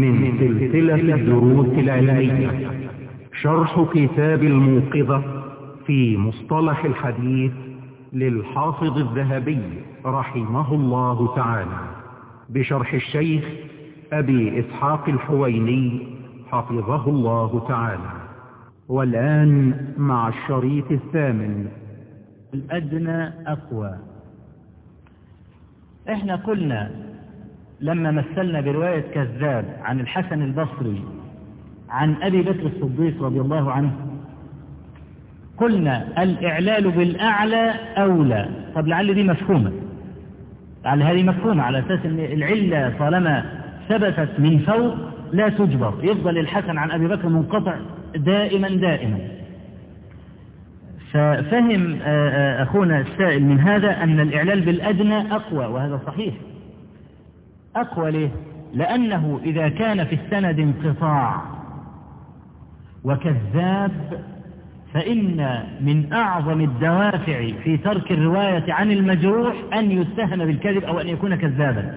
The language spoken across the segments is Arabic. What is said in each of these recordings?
من سلسلة الدروس العلمية. شرح كتاب الموقظة في مصطلح الحديث للحافظ الذهبي رحمه الله تعالى بشرح الشيخ أبي إسحاق الحويني حفظه الله تعالى. والآن مع الشريط الثامن. الأدنى أقوى. إحنا قلنا لما مثلنا برواية كذاب عن الحسن البصري عن أبي بكر الصديق رضي الله عنه قلنا الإعلال بالأعلى أولى. طب لعل دي مفهومة. لعل هذه مفهومة. على أساس أن العلة طالما ثبتت من فوق لا تجبر. يفضل الحسن عن أبي بكر منقطع دائما دائما. ففهم أخونا السائل من هذا أن الإعلال بالأدنى أقوى وهذا صحيح. أقوى ليه لأنه إذا كان في السند انقطاع. وكذاب فإن من أعظم الدوافع في ترك الرواية عن المجروح أن يتهم بالكذب أو أن يكون كذابا.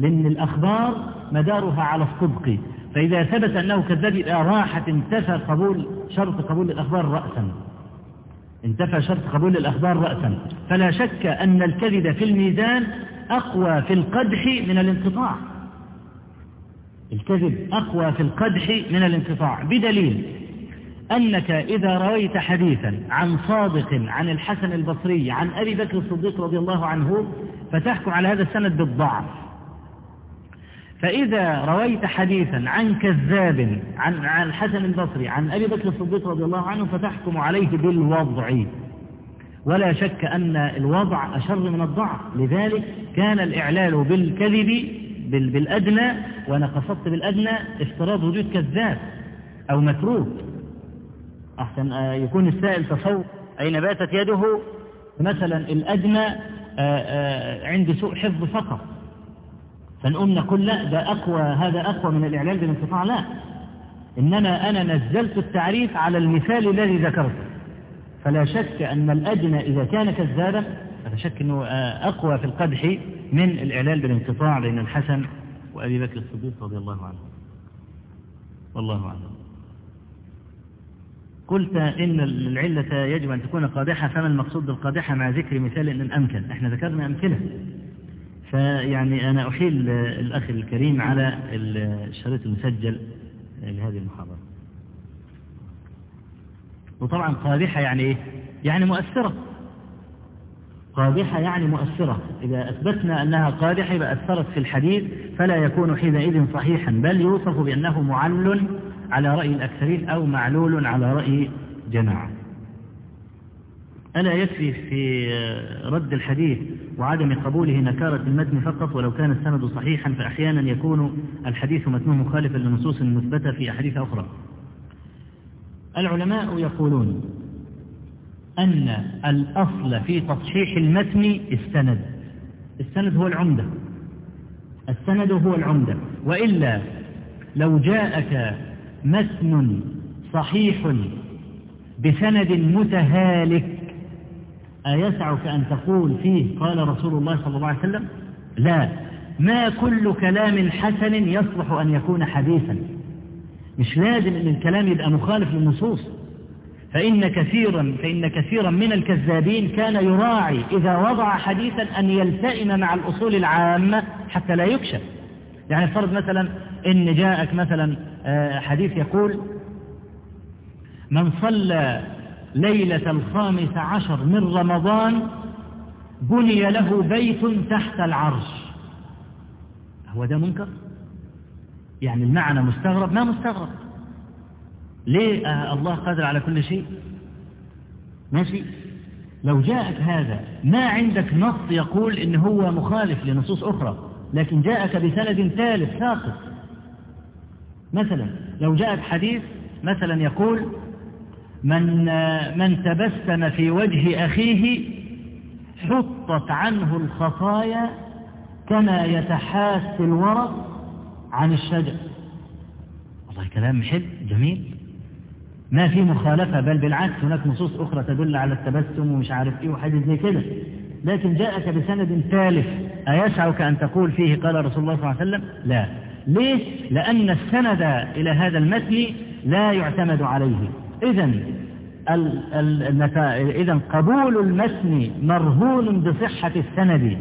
لأن الأخبار مدارها على الصدق. فإذا ثبت أنه كذاب يبقى راحت انتفى قبول شرط قبول الأخبار رأسا. انتفى شرط قبول الأخبار رأسا. فلا شك أن الكذب في الميزان أقوى في القدح من الانقطاع. الكذب أقوى في القدح من الانقطاع. بدليل أنك إذا رويت حديثا عن صادق عن الحسن البصري عن أبي بكر الصديق رضي الله عنه فتحكم على هذا السند بالضعف. فإذا رويت حديثا عن كذاب عن الحسن البصري عن أبي بكر الصديق رضي الله عنه فتحكم عليه بالوضع. ولا شك أن الوضع أشر من الضعف. لذلك كان الإعلال بالكذب بالأدنى وأنا قصدت بالأدنى افتراض وجود كذاب أو متروك أحسن يكون السائل تصور أين باتت يده؟ مثلا الأدنى عند سوء حفظ فقط. فنقوم نقول لا ده أقوى هذا أقوى من الإعلال بالانقطاع. لا. إنما أنا نزلت التعريف على المثال الذي ذكرته. فلا شك أن الأدنى إذا كان كذابا فلا شك أنه أقوى في القدح من الإعلال بالانقطاع بين الحسن وأبي بكر الصديق رضي الله عنه. والله أعلم. قلت إن العلة يجب أن تكون قادحة فما المقصود بالقادحة مع ذكر مثال إن أمكن إحنا ذكرنا أمثلة. فيعني أنا أحيل الأخ الكريم على الشريط المسجل لهذه المحاضرة. وطبعا قادحة يعني إيه؟ يعني مؤثرة. قادحة يعني مؤثرة. إذا أثبتنا أنها قادحة يبقى أثرت في الحديث فلا يكون حينئذ صحيحا بل يوصف بأنه معل على رأي الأكثرين أو معلول على رأي جماعة. ألا يكفي في رد الحديث وعدم قبوله نكارة المتن فقط؟ ولو كان السند صحيحا فأحيانا يكون الحديث متنه مخالفا لنصوص مثبتة في أحاديث أخرى. العلماء يقولون أن الأصل في تصحيح المتن السند. السند هو العمدة. السند هو العمدة. وإلا لو جاءك متن صحيح بسند متهالك أيسعك أن تقول فيه قال رسول الله صلى الله عليه وسلم؟ لا. ما كل كلام حسن يصلح أن يكون حديثا. مش لازم أن الكلام يبقى مخالف للنصوص. فإن كثيرا فإن كثيرا من الكذابين كان يراعي إذا وضع حديثا أن يلتئم مع الأصول العامة حتى لا يكشف. يعني فرض مثلا إن جاءك مثلا حديث يقول من صلى ليلة الخامس عشر من رمضان بني له بيت تحت العرش. هو ده منكر؟ يعني المعنى مستغرب ما مستغرب. ليه الله قادر على كل شيء؟ ماشي. لو جاءك هذا ما عندك نص يقول إن هو مخالف لنصوص أخرى لكن جاءك بسند ثالث ساقط. مثلا لو جاءك حديث مثلا يقول من من تبسم في وجه أخيه حطت عنه الخطايا كما يتحاس الورق عن الشجر. والله كلام حلو جميل. ما في مخالفة بل بالعكس هناك نصوص أخرى تدل على التبسم ومش عارف إيه وحاجة زي كده. لكن جاءك بسند ثالث أيسعك أن تقول فيه قال رسول الله صلى الله عليه وسلم؟ لا. ليه؟ لأن السند إلى هذا المتن لا يعتمد عليه. إذا إذا قبول المتن مرهون بصحة السند.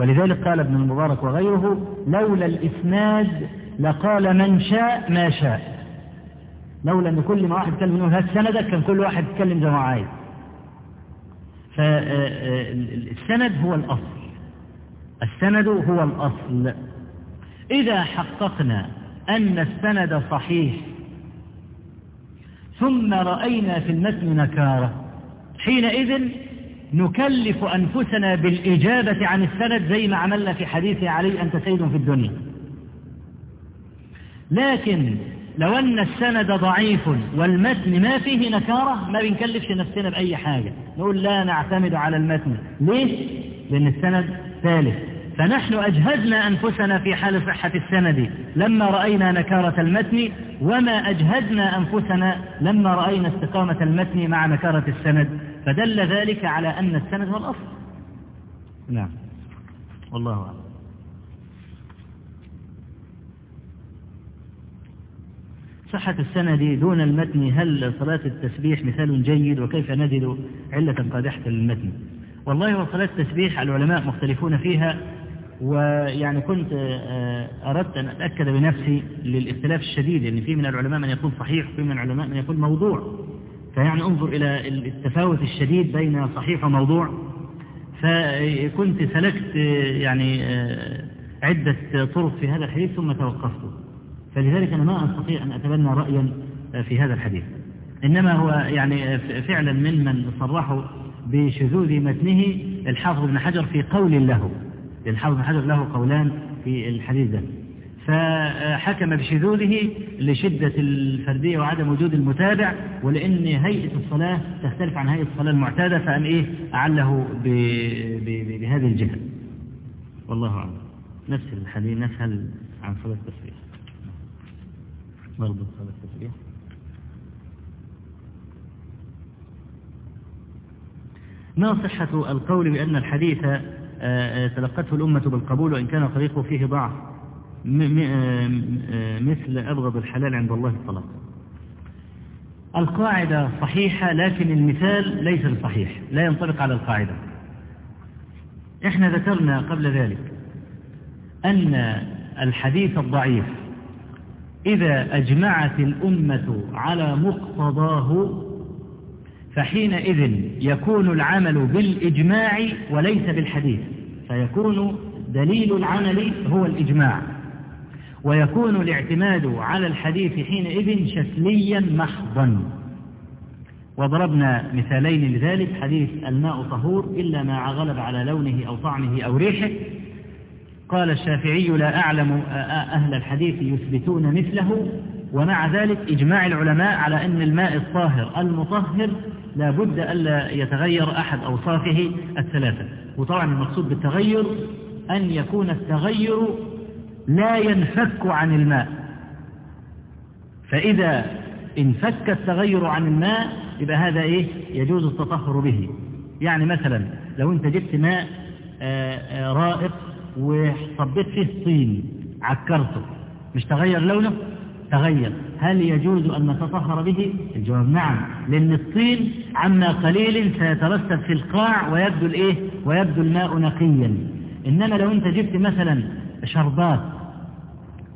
ولذلك قال ابن المبارك وغيره لولا الإسناد لقال من شاء ما شاء. لولا أن كل ما واحد يتكلم منه هات سندك كان كل واحد يتكلم زي ما عايز فالسند هو الأصل. السند هو الأصل. إذا حققنا أن السند صحيح ثم رأينا في المتن نكارة حينئذ نكلف أنفسنا بالإجابة عن السند زي ما عملنا في حديث علي أنت سيد في الدنيا. لكن لو أن السند ضعيف والمتن ما فيه نكارة ما بنكلفش نفسنا بأي حاجة. نقول لا نعتمد على المتن. ليش؟ لأن السند ثالث. فنحن أجهزنا أنفسنا في حال صحة السند. لما رأينا نكارة المتن وما أجهزنا أنفسنا لما رأينا استقامة المتن مع نكارة السند. فدل ذلك على أن السند هو الأصل. نعم. والله أعلم. صحة السند دون المتن هل صلاة التسبيح مثال جيد؟ وكيف نجد علة قادحة للمتن؟ والله وصلاة التسبيح العلماء مختلفون فيها ويعني كنت أردت أن أتأكد بنفسي للاختلاف الشديد لأن يعني في من العلماء من يقول صحيح وفي من العلماء من يقول موضوع. فيعني انظر إلى التفاوت الشديد بين صحيح وموضوع. فكنت سلكت يعني عدة طرق في هذا الحديث ثم توقفت فلذلك أنا ما أستطيع أن أتبنى رأيا في هذا الحديث. إنما هو يعني فعلا ممن صرحوا بشذوذ متنه الحافظ بن حجر في قول له. الحافظ بن حجر له قولان في الحديث ده. فحكم بشذوذه لشدة الفردية وعدم وجود المتابع ولأن هيئة الصلاة تختلف عن هيئة الصلاة المعتادة فأن إيه؟ أعله بهذه الجهة. والله أعلم. نفس الحديث نسهل عن صلاة التسبيح. برضه صلاة التسبيح. ما صحة القول بأن الحديث تلقته الأمة بالقبول وإن كان طريقه فيه ضعف؟ مثل أبغض الحلال عند الله الطلاق. القاعدة صحيحة لكن المثال ليس بصحيح لا ينطبق على القاعدة. إحنا ذكرنا قبل ذلك أن الحديث الضعيف إذا أجمعت الأمة على مقتضاه فحينئذ يكون العمل بالإجماع وليس بالحديث فيكون دليل العمل هو الإجماع. ويكون الاعتماد على الحديث حينئذ شكليا محضا. وضربنا مثالين لذلك حديث الماء طهور إلا ما غلب على لونه أو طعمه أو ريحه. قال الشافعي لا أعلم أهل الحديث يثبتون مثله. ومع ذلك إجماع العلماء على أن الماء الطاهر المطهر لا بد ألا يتغير أحد أوصافه الثلاثة. وطبعا المقصود بالتغير أن يكون التغير لا ينفك عن الماء. فإذا انفك التغير عن الماء يبقى هذا إيه؟ يجوز التطهر به. يعني مثلا لو أنت جبت ماء رائق وصبيت فيه طين عكرته. مش تغير لونه؟ تغير. هل يجوز أن نتطهر به؟ الجواب نعم. لأن الطين عما قليل سيترسب في القاع ويبدو الإيه؟ ويبدو الماء نقيا. إنما لو أنت جبت مثلا شربات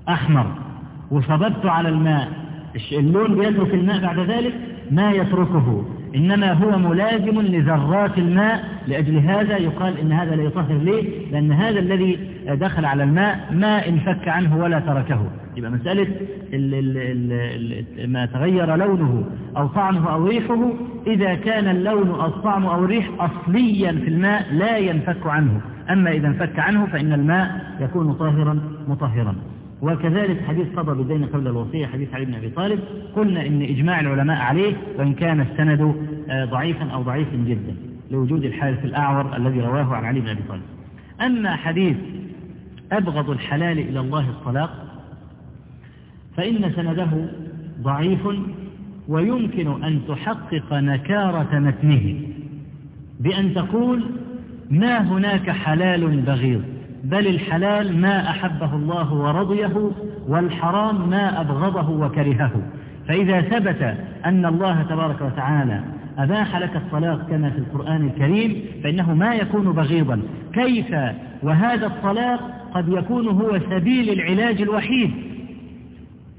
أحمر وصببته على الماء. اللون بيترك الماء بعد ذلك؟ ما يتركه. إنما هو ملازم لذرات الماء. لأجل هذا يقال إن هذا لا يطهر ليه؟ لأن هذا الذي دخل على الماء ما انفك عنه ولا تركه. يبقى مسألة ما تغير لونه أو طعمه أو ريحه إذا كان اللون أو الطعم أو الريح أصليا في الماء لا ينفك عنه. أما إذا انفك عنه فإن الماء يكون طاهرا مطهرا. وكذلك حديث قضى بالدين قبل الوصية حديث علي بن أبي طالب قلنا إن إجماع العلماء عليه وإن كان السند ضعيفا أو ضعيفا جدا لوجود الحارث الأعور الذي رواه عن علي بن أبي طالب. أما حديث أبغض الحلال إلى الله الطلاق فإن سنده ضعيف ويمكن أن تحقق نكارة متنه بأن تقول ما هناك حلال بغيض بل الحلال ما أحبه الله ورضيه والحرام ما أبغضه وكرهه. فإذا ثبت أن الله تبارك وتعالى أباح لك الطلاق كما في القرآن الكريم فإنه ما يكون بغيضا. كيف؟ وهذا الطلاق قد يكون هو سبيل العلاج الوحيد.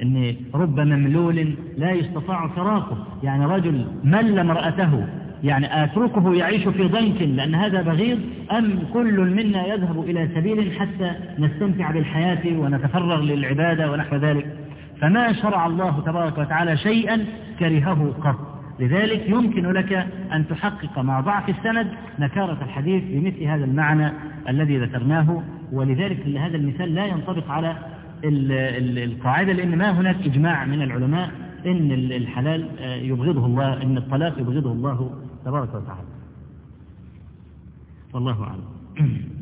ان رب مملول لا يستطاع فراقه. يعني رجل مل امرأته يعني أتركه يعيش في ضنك لأن هذا بغيض؟ أم كل منا يذهب إلى سبيل حتى نستمتع بالحياة ونتفرغ للعبادة ونحو ذلك؟ فما شرع الله تبارك وتعالى شيئا كرهه قط. لذلك يمكن لك أن تحقق مع ضعف السند نكارة الحديث بمثل هذا المعنى الذي ذكرناه. ولذلك هذا المثال لا ينطبق على القاعدة لأن ما هناك إجماع من العلماء إن الحلال يبغضه الله إن الطلاق يبغضه الله تبارك وتعالى. والله أعلم.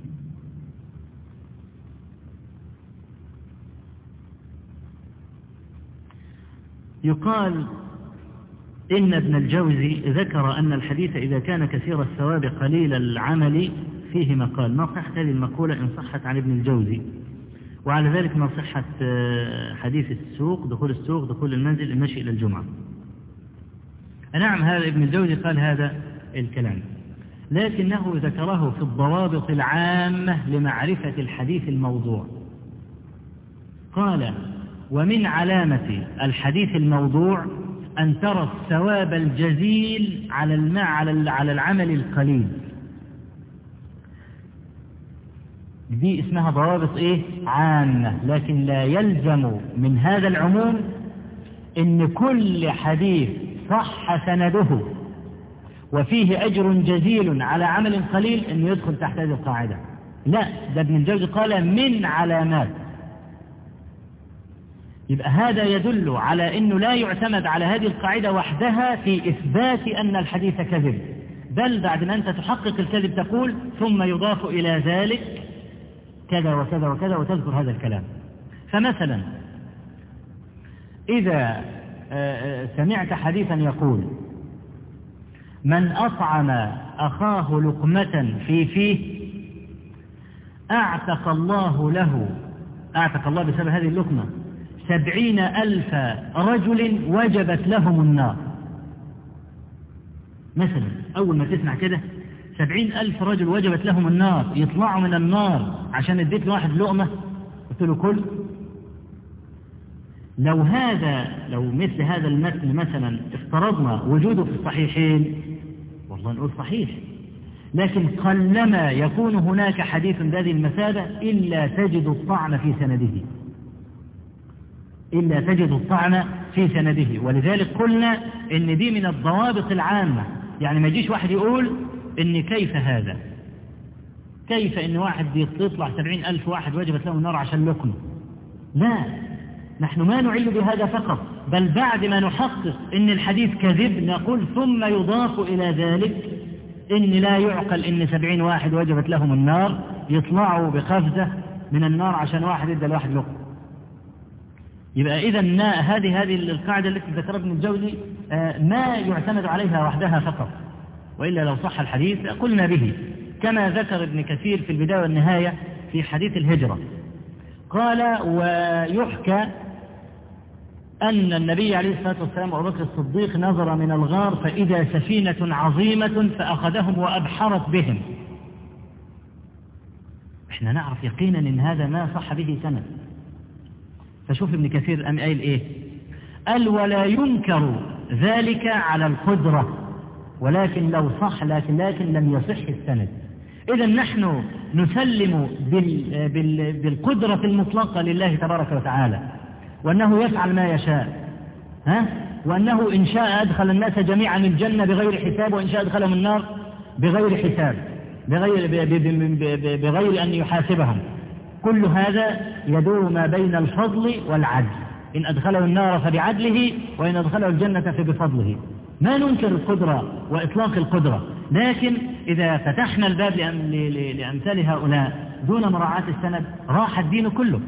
يقال إن ابن الجوزي ذكر أن الحديث إذا كان كثير الثواب قليل العمل فيه مقال. ما صحت هذه المقولة؟ إن صحت عن ابن الجوزي. وعلى ذلك ما صحت حديث السوق دخول السوق دخول المنزل المشي إلى الجمعة. نعم هذا ابن الجوزي قال هذا الكلام. لكنه ذكره في الضوابط العامة لمعرفة الحديث الموضوع. قال ومن علامة الحديث الموضوع أن ترى الثواب الجزيل على على العمل القليل. دي اسمها ضوابط إيه؟ عامة. لكن لا يلزم من هذا العموم إن كل حديث صح سنده وفيه أجر جزيل على عمل قليل انه يدخل تحت هذه القاعدة. لا ده ابن الجوزي قال من علامات. يبقى هذا يدل على أنه لا يعتمد على هذه القاعدة وحدها في إثبات أن الحديث كذب. بل بعد ما أنت تحقق الكذب تقول ثم يضاف إلى ذلك كذا وكذا وكذا وتذكر هذا الكلام. فمثلا إذا سمعت حديثا يقول من أطعم أخاه لقمة في فيه أعتق الله له أعتق الله بسبب هذه اللقمة سبعين ألف رجل وجبت لهم النار. مثلا أول ما تسمع كده سبعين ألف رجل وجبت لهم النار يطلعوا من النار عشان اديت لواحد لقمة. قلت له كل. لو هذا لو مثل هذا المتن مثلا افترضنا وجوده في الصحيحين والله نقول صحيح. لكن قلما يكون هناك حديث بهذه المثابة إلا تجد الطعن في سنده. إلا تجد الطعن في سنده. ولذلك قلنا إن دي من الضوابط العامة. يعني ما يجيش واحد يقول إن كيف هذا؟ كيف إن واحد يطلع سبعين ألف واحد وجبت له النار عشان لقمة لا. نحن ما نعل بهذا فقط بل بعد ما نحقق إن الحديث كذب نقول ثم يضاف إلى ذلك إن لا يعقل إن سبعين واحد وجبت لهم النار يطلعوا بقفزة من النار عشان واحد ادى لواحد لقمة يبقى إذا هذه هذه القاعدة التي ذكرها ابن الجوزي ما يعتمد عليها وحدها فقط. وإلا لو صح الحديث قلنا به كما ذكر ابن كثير في البداية والنهاية في حديث الهجرة. قال ويحكى أن النبي عليه الصلاة والسلام أبو بكر الصديق نظر من الغار فإذا سفينة عظيمة فأخذهم وأبحرت بهم. إحنا نعرف يقينا إن هذا ما صح به سند. فشوف ابن كثير أم قايل إيه؟ قال ولا ينكر ذلك على القدرة. ولكن لو صح لكن لكن لم يصح السند. إذا نحن نسلم بال بال بالقدرة المطلقة لله تبارك وتعالى وأنه يفعل ما يشاء ها؟ وأنه إن شاء أدخل الناس جميعا الجنة بغير حساب وإن شاء أدخلهم النار بغير حساب بغير, بغير أن يحاسبهم. كل هذا يدور ما بين الفضل والعدل. إن أدخله النار فبعدله وإن أدخله الجنة فبفضله. ما ننكر القدرة وإطلاق القدرة لكن إذا فتحنا الباب لأمثال هؤلاء دون مراعاة السند راح الدين كله.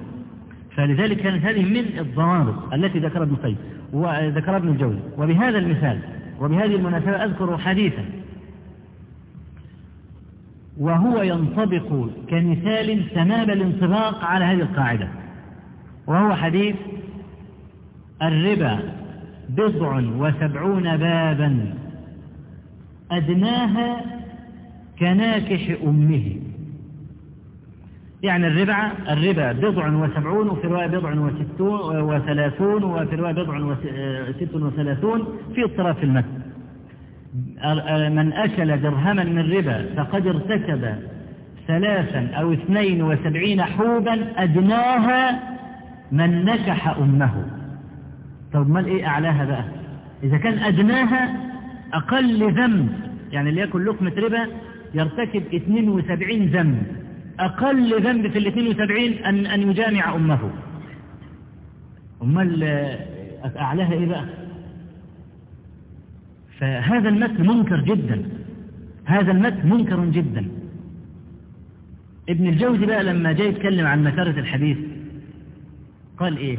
فلذلك كانت هذه من الضوابط التي ذكرها ابن القيم وذكرها ابن الجوزي. وبهذا المثال وبهذه المناسبة أذكر حديثا. وهو ينطبق كمثال تمام الانطباق على هذه القاعدة. وهو حديث الربا. بضع وسبعون بابا أدناها كناكح أمه. يعني الربا الربا بضع وسبعون وفي رواية بضع وستون وثلاثون وفي رواية بضع وست وثلاثون في اضطراب في من أكل درهما من ربا فقد ارتكب ثلاثا أو اثنين وسبعين حوبا أدناها من نكح أمه. طب ما إيه أعلاها بقى؟ إذا كان أدناها أقل ذنب يعني يأكل لقمة ربا يرتكب 72 ذنب. أقل ذنب في ال 72 أن أن يجامع أمه. أمال أعلاها إيه بقى؟ فهذا المتن منكر جدا. هذا المتن منكر جدا. ابن الجوزي بقى لما جاي يتكلم عن مسارة الحديث قال إيه؟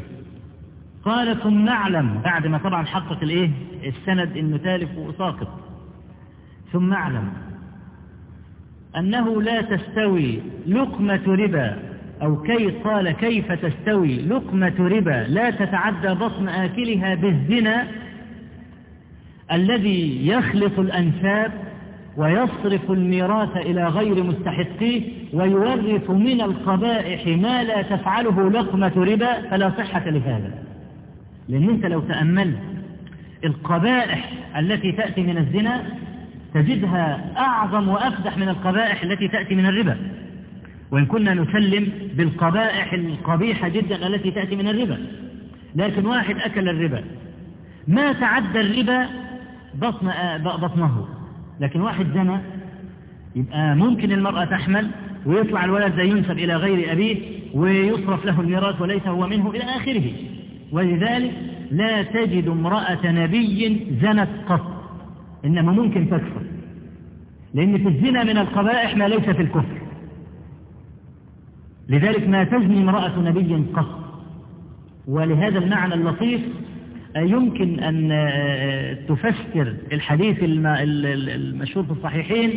قال ثم نعلم. بعد ما طبعا حقق الإيه؟ السند إنه تالف وساقط. ثم اعلم أنه لا تستوي لقمة ربا. أو كي قال كيف تستوي لقمة ربا؟ لا تتعدى بطن آكلها بالزنا الذي يخلط الأنساب ويصرف الميراث إلى غير مستحقيه ويورث من القبائح ما لا تفعله لقمة ربا. فلا صحة لهذا. لأن أنت لو تأملت القبائح التي تأتي من الزنا تجدها أعظم وأفدح من القبائح التي تأتي من الربا. وإن كنا نسلم بالقبائح القبيحة جدا التي تأتي من الربا. لكن واحد أكل الربا. ما تعدى الربا بطن بطنه. لكن واحد زنى يبقى ممكن المرأة تحمل ويطلع الولد ده ينسب إلى غير أبيه ويصرف له الميراث وليس هو منه إلى آخره. ولذلك لا تجد امرأة نبي زنت قط إنما ممكن تكفر لأن في الزنا من القبائح ما ليس في الكفر. لذلك ما تزني امرأة نبي قط ولهذا المعنى اللطيف يمكن أن تفسر الحديث المشهور في الصحيحين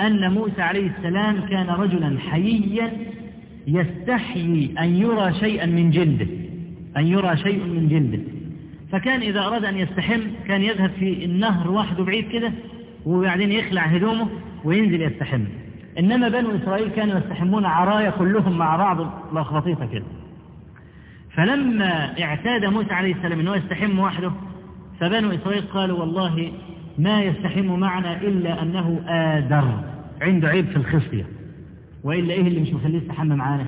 أن موسى عليه السلام كان رجلا حييا يستحيي أن يرى شيئا من جلده أن يرى شيء من جلده. فكان إذا أراد أن يستحم كان يذهب في النهر وحده بعيد كده وبعدين يخلع هدومه وينزل يستحم. إنما بنو إسرائيل كانوا يستحمون عرايا كلهم مع بعض لخبطيطة كده. فلما اعتاد موسى عليه السلام أنه يستحم وحده فبنو إسرائيل قالوا والله ما يستحم معنا إلا أنه آدر عنده عيب في الخصية وإلا إيه اللي مش مخليه يستحم معانا؟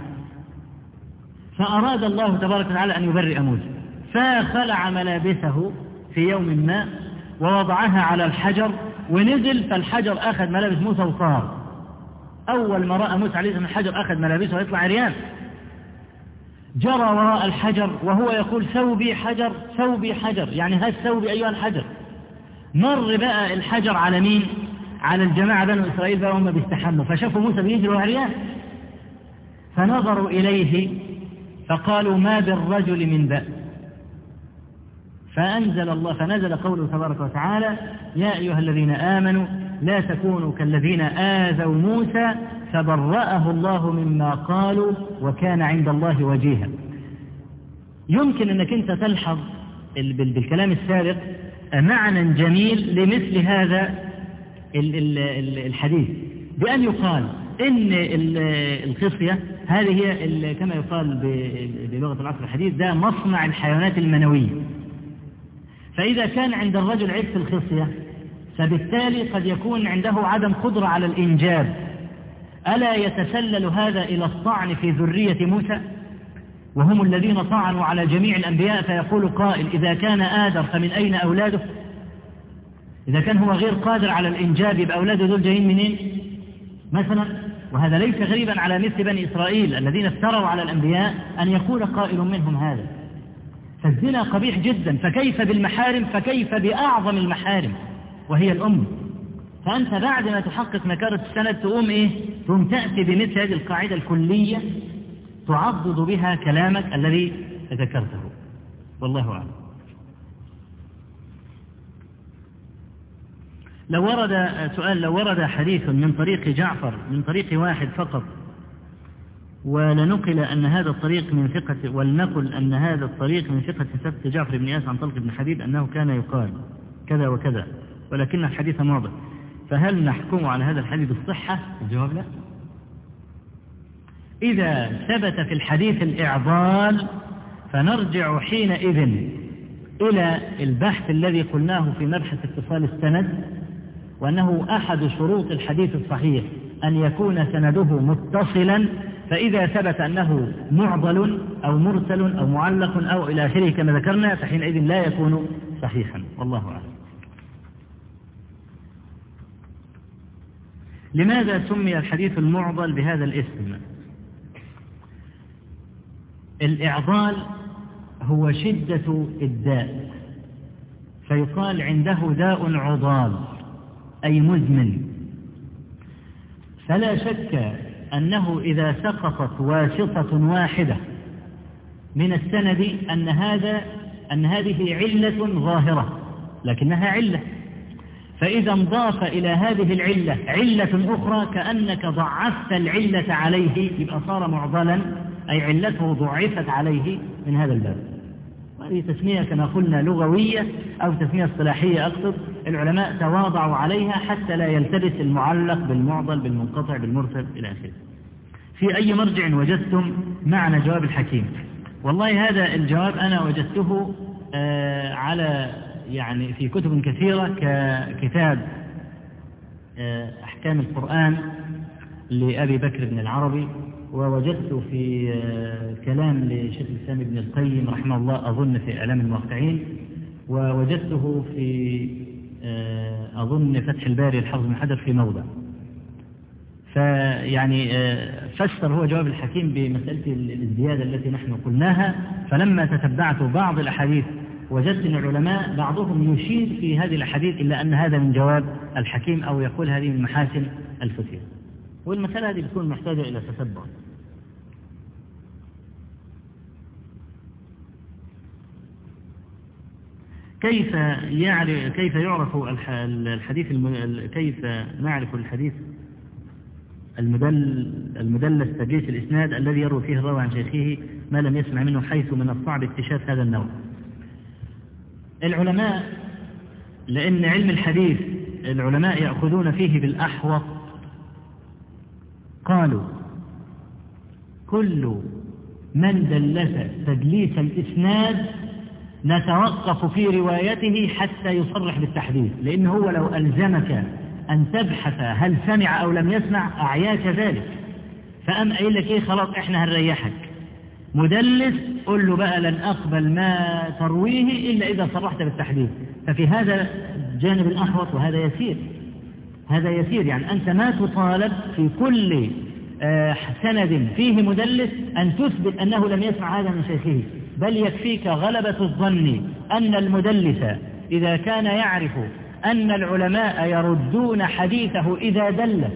فأراد الله تبارك وتعالى أن يبرئ موسى. فخلع ملابسه في يوم ما ووضعها على الحجر ونزل فالحجر أخذ ملابس موسى وصار. أول ما رأى موسى عليه السلام الحجر أخذ ملابسه ويطلع عريان. جرى وراء الحجر وهو يقول ثوبي حجر ثوبي حجر. يعني هذا ثوبي أيها الحجر. مر بقى الحجر على مين؟ على الجماعة بنو إسرائيل بقى هم بيستحموا. فشافوا موسى بيجري عريان. فنظروا إليه فقالوا ما بالرجل من بأس. فأنزل الله فنزل قوله تبارك وتعالى يا أيها الذين آمنوا لا تكونوا كالذين آذوا موسى فبرأه الله مما قالوا وكان عند الله وجيها. يمكن أنك أنت تلحظ بالكلام السابق معنى جميل لمثل هذا الحديث. بأن يقال إن الخصية هذه هي كما يقال بلغة العصر الحديث ده مصنع الحيوانات المنوية. فإذا كان عند الرجل في الخصية فبالتالي قد يكون عنده عدم قدرة على الإنجاب. ألا يتسلل هذا إلى الطعن في ذرية موسى؟ وهم الذين طعنوا على جميع الأنبياء فيقول قائل إذا كان آدر فمن أين أولاده؟ إذا كان هو غير قادر على الإنجاب يبقى أولاده دول جايين منين؟ مثلا وهذا ليس غريبا على مثل بني إسرائيل الذين افتروا على الأنبياء أن يقول قائل منهم هذا. فالزنا قبيح جدا فكيف بالمحارم؟ فكيف بأعظم المحارم؟ وهي الأم. فأنت بعد ما تحقق مكارة السند تقوم إيه؟ تقوم تأتي بمثل هذه القاعدة الكلية تعضد بها كلامك الذي ذكرته. والله أعلم. لو ورد سؤال لو ورد حديث من طريق جعفر من طريق واحد فقط ولنقل أن هذا الطريق من ثقة ولنقل أن هذا الطريق من ثقة ثبت جعفر بن إياس عن طلق بن حبيب أنه كان يقال كذا وكذا ولكن الحديث ماضي فهل نحكم على هذا الحديث بالصحة؟ الجواب لا إذا ثبت في الحديث الإعضال فنرجع حينئذ إلى البحث الذي قلناه في مبحث اتصال السند وأنه أحد شروط الحديث الصحيح أن يكون سنده متصلا فإذا ثبت أنه معضل أو مرسل أو معلق أو إلى آخره كما ذكرنا فحينئذ لا يكون صحيحا. والله أعلم. لماذا سمي الحديث المعضل بهذا الاسم؟ الإعضال هو شدة الداء فيقال عنده داء عضال. أي مزمن. فلا شك أنه إذا سقطت واسطة واحدة من السند أن هذا أن هذه علة ظاهرة لكنها علة. فإذا انضاف إلى هذه العلة علة أخرى كأنك ضعفت العلة عليه يبقى صار معضلا أي علته ضعفت عليه من هذا الباب. وهذه تسمية كما قلنا لغوية أو تسمية اصطلاحية أقصد العلماء تواضعوا عليها حتى لا يلتبس المعلق بالمعضل بالمنقطع بالمرسل إلى آخره. في أي مرجع وجدتم معنى جواب الحكيم؟ والله هذا الجواب أنا وجدته آه على يعني في كتب كثيرة ككتاب آه أحكام القرآن لأبي بكر بن العربي ووجدت في كلام لشيخ الإسلام ابن القيم رحمه الله أظن في إعلام الموقعين ووجدته في أظن فتح الباري الحافظ بن حجر في موضع. فيعني فسر هو جواب الحكيم بمسألة الزيادة التي نحن قلناها. فلما تتبعت بعض الأحاديث وجدت أن العلماء بعضهم يشير في هذه الأحاديث إلا أن هذا من جواب الحكيم أو يقول هذه من محاسن الفتية والمسألة هذه بتكون محتاجة إلى تتبع. كيف يعرف كيف يعرف الحديث كيف نعرف الحديث المدل المدلس تجيس الإسناد الذي يروي فيه الراوي عن شيخه ما لم يسمع منه حيث من الصعب اكتشاف هذا النوع. العلماء لأن علم الحديث العلماء يأخذون فيه بالأحوط قالوا كل من دلس تدليس الإسناد نتوقف في روايته حتى يصرح بالتحديث لأن هو لو ألزمك أن تبحث هل سمع أو لم يسمع أعياك ذلك. فأم قايل لك إيه؟ خلاص إحنا هنريحك. مدلس قل له بقى لن أقبل ما ترويه إلا إذا صرحت بالتحديث. ففي هذا جانب الأحوط وهذا يسير. هذا يسير يعني أنت ما تطالب في كل سند فيه مدلس أن تثبت أنه لم يسمع هذا من شيخه. بل يكفيك غلبة الظن أن المدلس إذا كان يعرف أن العلماء يردون حديثه إذا دلس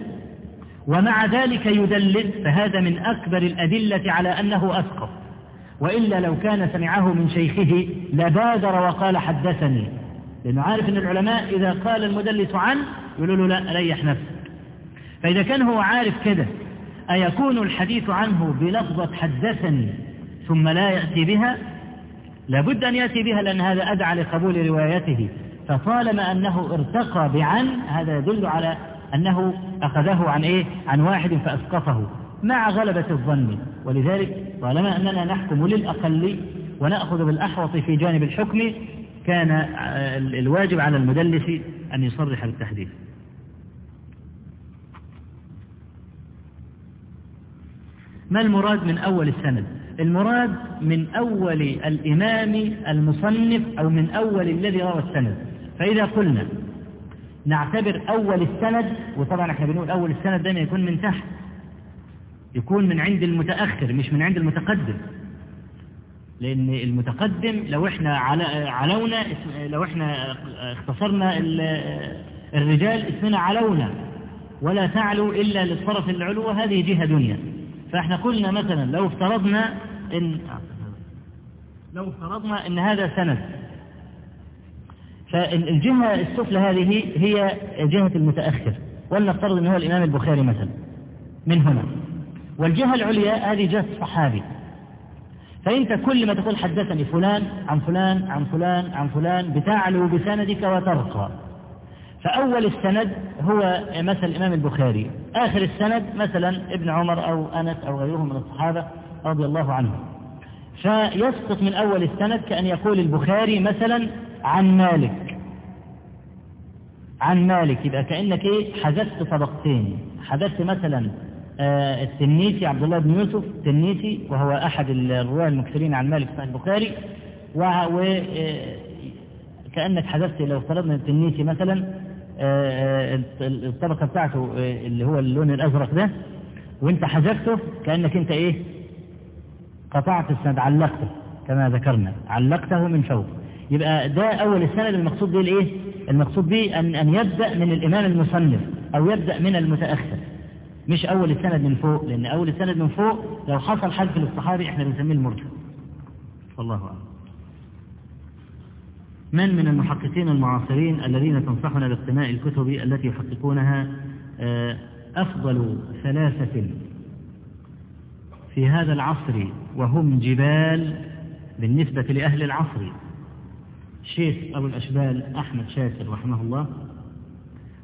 ومع ذلك يدلس فهذا من أكبر الأدلة على أنه أسقط وإلا لو كان سمعه من شيخه لبادر وقال حدثني. لأنه عارف أن العلماء إذا قال المدلس عنه يقولوا له لا ريح نفسك. فإذا كان هو عارف كده أيكون الحديث عنه بلفظة حدثني ثم لا يأتي بها؟ لابد أن يأتي بها لأن هذا أدعى لقبول روايته. فطالما أنه ارتقى بعن هذا يدل على أنه أخذه عن إيه؟ عن واحد فأسقطه مع غلبة الظن. ولذلك طالما أننا نحكم للأقل ونأخذ بالأحوط في جانب الحكم كان الواجب على المدلس أن يصرح بالتحديث ما المراد من أول السند؟ المراد من أول الإمام المصنف أو من أول الذي روى السند. فإذا قلنا نعتبر أول السند وطبعا إحنا بنقول أول السند دائما يكون من تحت يكون من عند المتأخر مش من عند المتقدم. لأن المتقدم لو إحنا علونا لو إحنا اختصرنا الرجال اسمنا علونا ولا تعلو إلا للطرف العلو هذه جهة دنيا. فإحنا قلنا مثلا لو افترضنا ان لو افترضنا إن هذا سند. فالجهة السفلى هذه هي جهة المتأخر ولنفترض أنه هو الإمام البخاري مثلا من هنا. والجهة العليا هذه جهة الصحابي. فأنت كل ما تقول حدثني فلان عن فلان عن فلان عن فلان بتعلو بسندك وترقى فأول السند هو مثل الإمام البخاري. آخر السند مثلا ابن عمر أو أنس أو غيرهم من الصحابة رضي الله عنهم. فيسقط من أول السند كأن يقول البخاري مثلا عن مالك. عن مالك يبقى كأنك إيه؟ حذفت طبقتين. حذفت مثلا التنيسي عبد الله بن يوسف التنيسي وهو أحد الرواة المكثرين عن مالك في البخاري. وكأنك حذفت لو افترضنا التنيسي مثلا آه الطبقة بتاعته آه اللي هو اللون الأزرق ده وأنت حذفته كأنك أنت إيه؟ قطعت السند علقته كما ذكرنا علقته من فوق. يبقى ده أول السند المقصود به الإيه؟ المقصود به أن, أن يبدأ من الإمام المصنف أو يبدأ من المتأخر. مش أول السند من فوق لأن أول السند من فوق لو حصل حذف للصحابي إحنا بنسميه المرجع والله أعلم. من من المحققين المعاصرين الذين تنصحنا باقتناء الكتب التي يحققونها؟ أفضل ثلاثة في هذا العصر وهم جبال بالنسبة لأهل العصر. الشيخ أبو الأشبال أحمد شاكر رحمه الله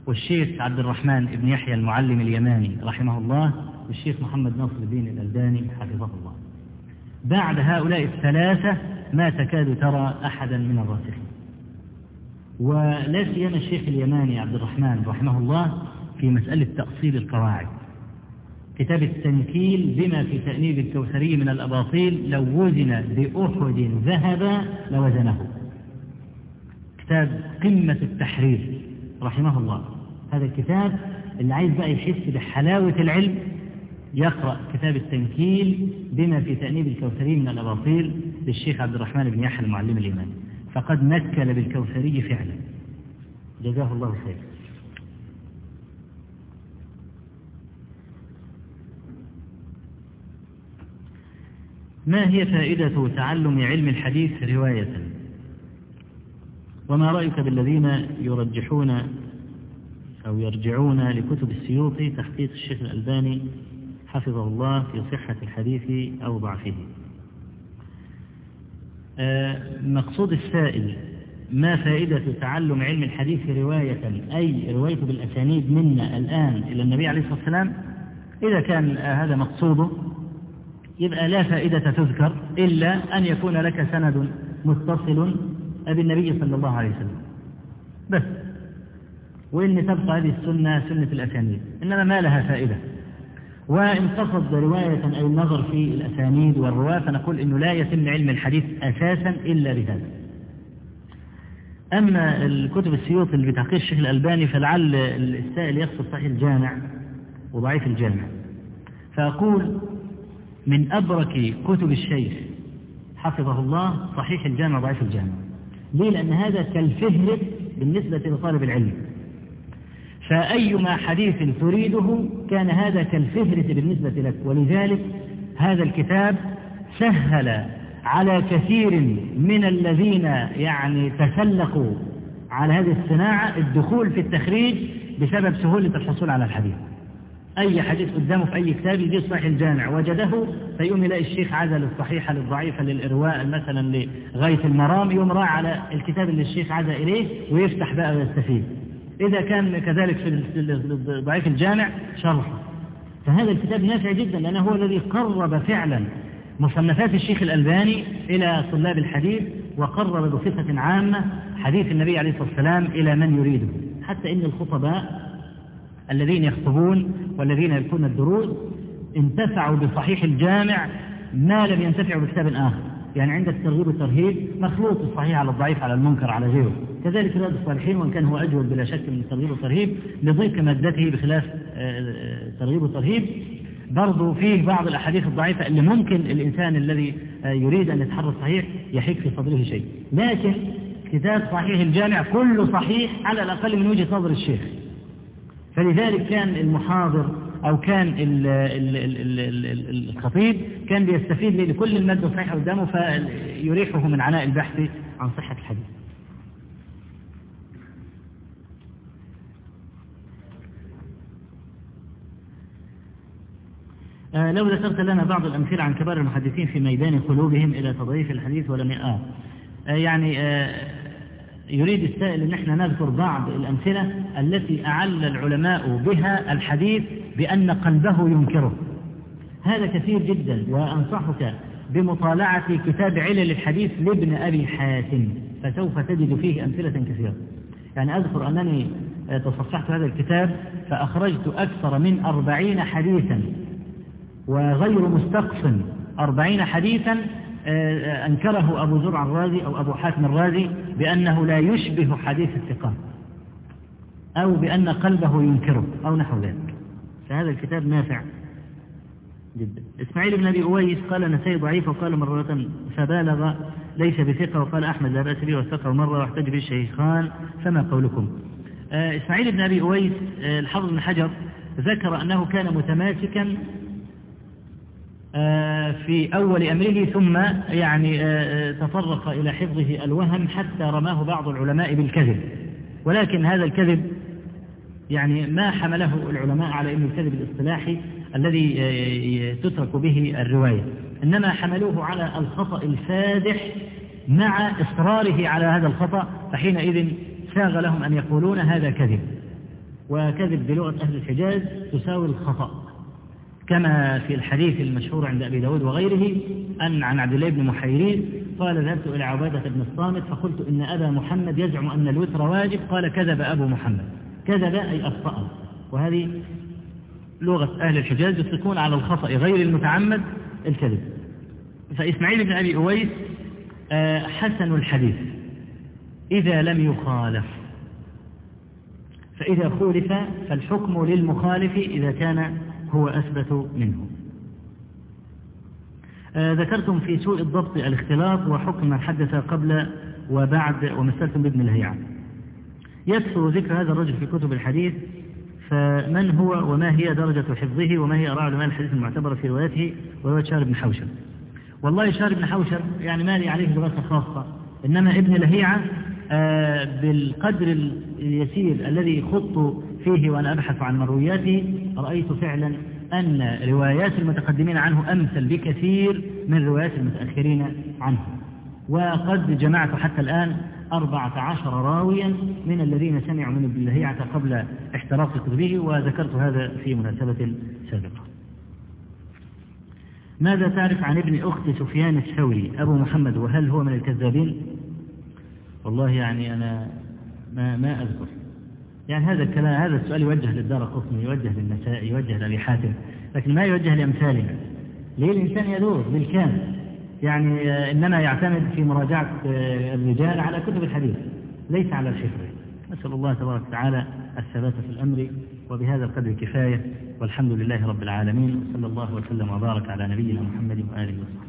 والشيخ عبد الرحمن بن يحيى المعلم اليماني رحمه الله والشيخ محمد ناصر الدين الألباني حفظه الله. بعد هؤلاء الثلاثة ما تكاد ترى أحدا من الراسخين. ولا سيما الشيخ اليماني عبد الرحمن رحمه الله في مسألة تأصيل القواعد. كتاب التنكيل بما في تأنيب الكوثري من الأباطيل لو وزن بأحد ذهب لوزنه. كتاب قمة التحرير رحمه الله. هذا الكتاب اللي عايز بقى يحس بحلاوة العلم يقرأ كتاب التنكيل بما في تأنيب الكوثري من الأباطيل للشيخ عبد الرحمن بن يحيى المعلم الإمامي فقد نكل بالكوثري فعلا. جزاه الله خير ما هي فائدة تعلم علم الحديث رواية؟ وما رأيك بالذين يرجحون أو يرجعون لكتب السيوطي تحقيق الشيخ الألباني حفظه الله في صحة الحديث أو ضعفه. مقصود السائل ما فائدة تعلم علم الحديث رواية؟ أي روايته بالأسانيد منا الآن إلى النبي عليه الصلاة والسلام؟ إذا كان هذا مقصوده يبقى لا فائدة تذكر إلا أن يكون لك سند متصل بالنبي صلى الله عليه وسلم. بس. وإن تبقى هذه السنة سنة الأسانيد. إنما ما لها فائدة. وإن قصد رواية أي النظر في الأسانيد والرواة فنقول إنه لا يتم علم الحديث أساسا إلا بهذا. أما الكتب السيوط اللي بتحقيق الشيخ الألباني فلعل السائل يقصد صحيح الجامع وضعيف الجامع. فأقول من أبرك كتب الشيخ حفظه الله صحيح الجامع وضعيف الجامع. ليه؟ لأن هذا كالفهرس بالنسبة لطالب العلم. فأيما حديث تريده كان هذا كالفهرس بالنسبة لك ولذلك هذا الكتاب سهل على كثير من الذين يعني تسلقوا على هذه الصناعة الدخول في التخريج بسبب سهولة الحصول على الحديث. أي حديث قدامه في أي كتاب يجي صحيح الجامع وجده فيقوم يلاقي الشيخ عزل الصحيحة للضعيفة للإرواء مثلا لغاية المرام يقوم على الكتاب اللي الشيخ عزى إليه ويفتح بقى ويستفيد. إذا كان كذلك في ضعيف الجامع شرحه. فهذا الكتاب نافع جدا لأنه هو الذي قرب فعلا مصنفات الشيخ الألباني إلى طلاب الحديث وقرب بصفة عامة حديث النبي عليه الصلاة والسلام إلى من يريده. حتى إن الخطباء الذين يخطبون والذين يلقون الدروس انتفعوا بصحيح الجامع ما لم ينتفعوا بكتاب آخر. يعني عندك ترغيب والترهيب مخلوط الصحيح على الضعيف على المنكر على غيره. كذلك رياض الصالحين وإن كان هو اجود بلا شك من الترغيب والترهيب لضيق مادته بخلاف ترغيب والترهيب برضه فيه بعض الأحاديث الضعيفة اللي ممكن الإنسان الذي يريد أن يتحرى صحيح يحيك في صدره شيء. لكن كتاب صحيح الجامع كله صحيح على الأقل من وجهة نظر الشيخ. فلذلك كان المحاضر أو كان ال ال ال ال الخطيب كان بيستفيد لكل المادة الصحيحة قدامه فيريحه من عناء البحث عن صحة الحديث. لو ذكرت لنا بعض الأمثلة عن كبار المحدثين في ميدان قلوبهم إلى تضعيف الحديث ولم آه, آه يعني آه يريد السائل أن إحنا نذكر بعض الأمثلة التي أعل العلماء بها الحديث بأن قلبه ينكره. هذا كثير جدا وأنصحك بمطالعة كتاب علل الحديث لابن أبي حاتم فسوف تجد فيه أمثلة كثيرة. يعني أذكر أنني تصفحت هذا الكتاب فأخرجت أكثر من أربعين حديثا. وغير مستقص. أربعين حديثا أنكره أبو زرع الرازي أو أبو حاتم الرازي بأنه لا يشبه حديث الثقات أو بأن قلبه ينكره أو نحو ذلك. فهذا الكتاب نافع جدا. إسماعيل بن أبي أويس قال نسي ضعيف وقال مرة فبالغ ليس بثقة وقال أحمد لا بأس به وثقة مرة واحتج به الشيخان فما قولكم؟ آه إسماعيل بن أبي أويس آه الحافظ بن حجر ذكر أنه كان متماسكا آه في أول أمره ثم يعني تطرق إلى حفظه الوهم حتى رماه بعض العلماء بالكذب. ولكن هذا الكذب يعني ما حمله العلماء على أنه الكذب الاصطلاحي الذي تترك به الرواية. إنما حملوه على الخطأ الفادح مع إصراره على هذا الخطأ فحينئذ ساغ لهم أن يقولون هذا كذب. وكذب بلغة أهل الحجاز تساوي الخطأ. كما في الحديث المشهور عند أبي داود وغيره أن عن عبد الله بن محيريز قال ذهبت إلى عبادة بن الصامت فقلت إن أبا محمد يزعم أن الوتر واجب. قال كذب أبو محمد. كذب أي أخطأ. وهذه لغة أهل الحجاز يطلقون على الخطأ غير المتعمد الكذب. فإسماعيل بن أبي أويس حسن الحديث. إذا لم يخالف فإذا خولف فالحكم للمخالف إذا كان هو أثبت منه. ذكرتم في سوء الضبط الاختلاط وحكم من حدث قبل وبعد ومثلتم بابن الهيعة. يكثر ذكر هذا الرجل في كتب الحديث فمن هو وما هي درجة حفظه وما هي أراء علماء الحديث المعتبرة في روايته؟ ورواية شهر بن حوشب. والله شهر بن حوشب يعني ما لي عليه دراسة خاصة إنما ابن لهيعة بالقدر اليسير الذي خضت فيه وأنا أبحث عن مروياته رأيت فعلا أن روايات المتقدمين عنه أمثل بكثير من روايات المتأخرين عنه. وقد جمعت حتى الآن أربعة عشر راويا من الذين سمعوا من ابن لهيعة قبل احتراق كتبه وذكرت هذا في مناسبة سابقة. ماذا تعرف عن ابن أخت سفيان الثوري أبو محمد وهل هو من الكذابين؟ والله يعني أنا ما, ما أذكر. يعني هذا الكلام هذا السؤال يوجه للدار قطني يوجه للنساء يوجه لأبي حاتم لكن ما يوجه لأمثالنا. ليه الإنسان يدور بالكامل؟ يعني إنما يعتمد في مراجعة الرجال على كتب الحديث ليس على الحفظ نسأل الله تبارك وتعالى الثبات في الأمر وبهذا القدر كفاية والحمد لله رب العالمين صلى الله وسلم وبارك على نبينا محمد وآله وصحبه.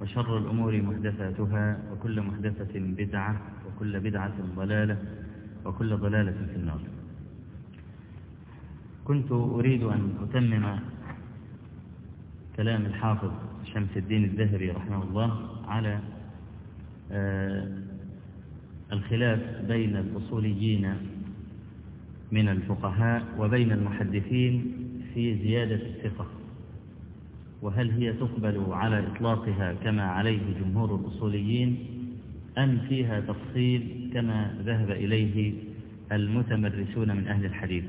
وشر الأمور محدثاتها وكل محدثة بدعة وكل بدعة ضلالة وكل ضلالة في النار. كنت أريد أن أتمم كلام الحافظ شمس الدين الذهبي رحمه الله على الخلاف بين الأصوليين من الفقهاء وبين المحدثين في زيادة الثقة. وهل هي تقبل على إطلاقها كما عليه جمهور الأصوليين أم فيها تفصيل كما ذهب إليه المتمرسون من أهل الحديث؟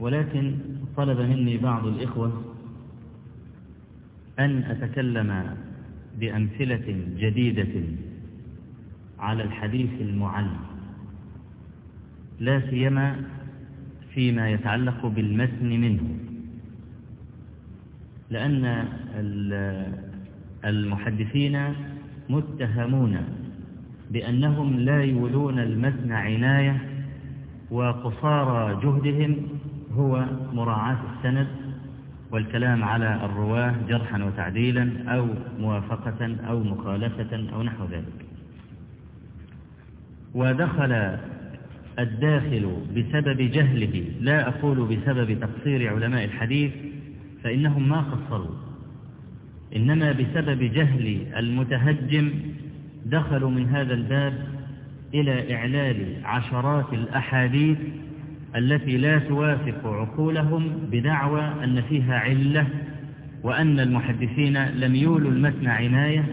ولكن طلب مني بعض الإخوة أن أتكلم بأمثلة جديدة على الحديث المعلم لا سيما فيما يتعلق بالمتن منه. لأن المحدثين متهمون بأنهم لا يولون المتن عناية وقصارى جهدهم هو مراعاة السند والكلام على الرواة جرحا وتعديلا أو موافقة أو مخالفة أو نحو ذلك. ودخل الداخل بسبب جهله لا أقول بسبب تقصير علماء الحديث فإنهم ما قصروا. إنما بسبب جهل المتهجم دخلوا من هذا الباب إلى إعلال عشرات الأحاديث التي لا توافق عقولهم بدعوى أن فيها علة وأن المحدثين لم يولوا المتن عناية